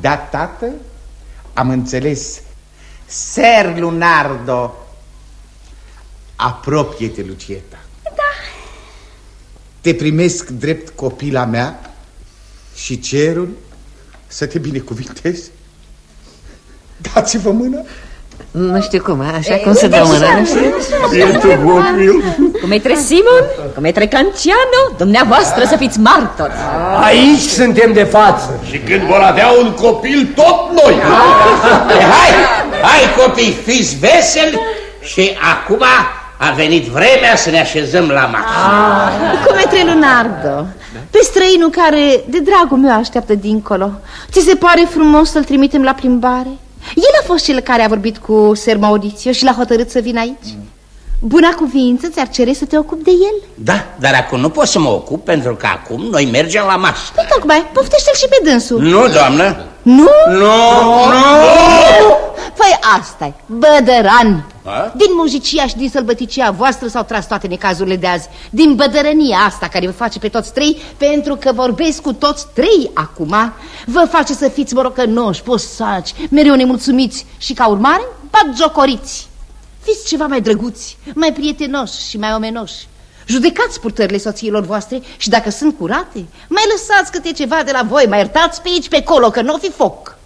Da, tată, am înțeles. Ser Lunardo, apropie-te, Lucieta. Da. Te primesc drept copila mea și cerul să te binecuvintez. Dați-vă mână. Nu știu cum, așa cum se dă mâna, nu știu. Bietul copil. Cu metre Simon, cu metre Canciano, dumneavoastră să fiți martori. Aici suntem de față. Și când vor avea un copil, tot noi. E, hai, hai copii, fiți veseli și acum a venit vremea să ne așezăm la masă. Cum e Leonardo? Pe străinul care, de dragul meu, așteaptă dincolo. Ți se pare frumos să-l trimitem la plimbare? El a fost cel care a vorbit cu Ser Mauricio și l-a hotărât să vină aici. Buna cuvință ți-ar cere să te ocupi de el? Da, dar acum nu pot să mă ocup pentru că acum noi mergem la masă. Păi tocmai, poftește-l și pe dânsul. Nu, doamnă. Nu? Nu, nu. Păi asta e, bădărani. A? Din muziciaș și din sălbăticia voastră s-au tras toate necazurile de azi. Din bădărănia asta care vă face pe toți trei, pentru că vorbesc cu toți trei acum, vă face să fiți morocănoși, posaci, mereu nemulțumiți și ca urmare, batjocoriți. Fiți ceva mai drăguți, mai prietenoși și mai omenoși. Judecați purtările soțiilor voastre și dacă sunt curate, mai lăsați câte ceva de la voi, mai iertați pe aici, pe acolo, că nu o fi foc.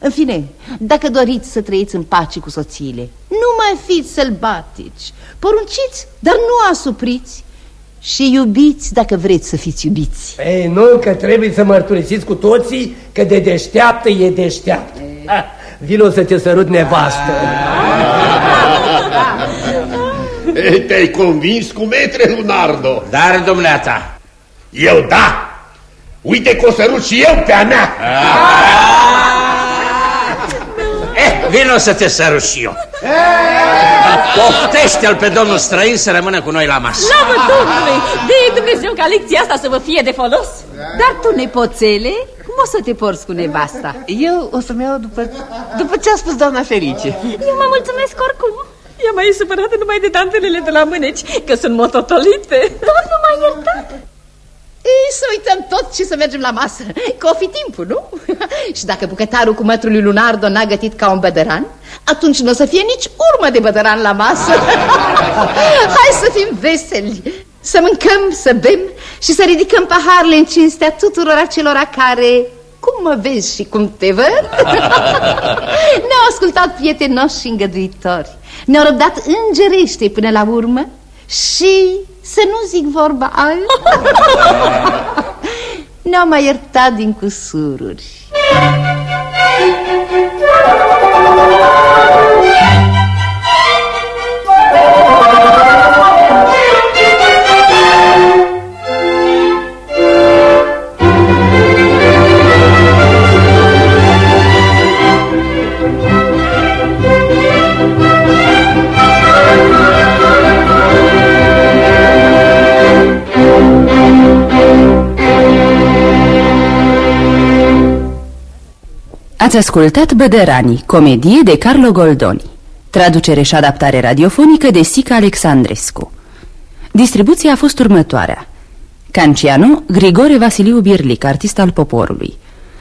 În fine, dacă doriți să trăiți în pace cu soțiile, nu mai fiți sălbatici, porunciți, dar nu asupriți și iubiți dacă vreți să fiți iubiți. Ei, nu, că trebuie să mărturisiți cu toții că de deșteaptă e deșteaptă. Ha, Vino să te sărut nevastă. Ei, Te-ai convins cu metre, Lunardo? Dar, dumneata, Eu da! Uite că o sărut și eu pe a mea! eh, vino să te sărut și eu. Poftește-l pe domnul străin să rămână cu noi la masă. Slavă Domnului! De Dumnezeu ca lecția asta să vă fie de folos! Dar tu, nepoțele, cum o să te porți cu nevasta? Eu o să-mi iau după, după ce a spus doamna Felice. Eu mă mulțumesc oricum. Ea mai e supărată numai de dantelele de la mâneci, că sunt mototolite. Tot nu mai iertat. Ei, să uităm tot și să mergem la masă, că o fi timpul, nu? și dacă bucătarul cu mătrul lui Lunardo n-a gătit ca un bădăran, atunci nu o să fie nici urmă de bădăran la masă. Hai să fim veseli, să mâncăm, să bem și să ridicăm paharele în cinstea tuturor acelora care, cum mă vezi și cum te văd, ne-au ascultat prietenoși și îngăduitori, ne-au răbdat îngerește până la urmă și, să nu zic vorba aia, ne-au mai iertat din cusururi. Ați ascultat Bădăranii, comedie de Carlo Goldoni. Traducere și adaptare radiofonică de Sica Alexandrescu. Distribuția a fost următoarea. Canciano, Grigore Vasiliu Birlic, artist al poporului.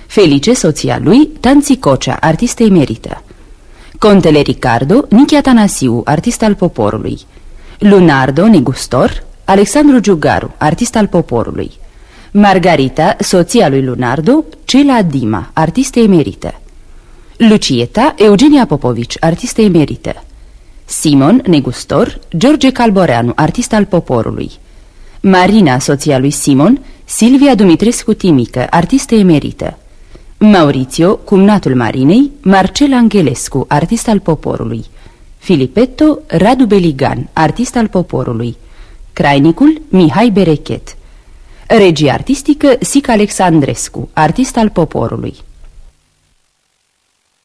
Felice, soția lui, Tanți Cocea, artistă emerită. Contele Ricardo, Nichi Atanasiu, artist al poporului. Lunardo, negustor, Alexandru Giugaru, artist al poporului. Margarita, soția lui Lunardo, Cela Dima, artistă emerită. Lucieta, Eugenia Popovici, artistă emerită. Simon, negustor, George Calboreanu, artist al poporului. Marina, soția lui Simon, Silvia Dumitrescu Timică, artistă emerită. Maurizio, cumnatul Marinei, Marcel Angelescu, artist al poporului. Filipetto Radu Beligan, artist al poporului Crainicul Mihai Berechet Regie artistică Sic Alexandrescu, artist al poporului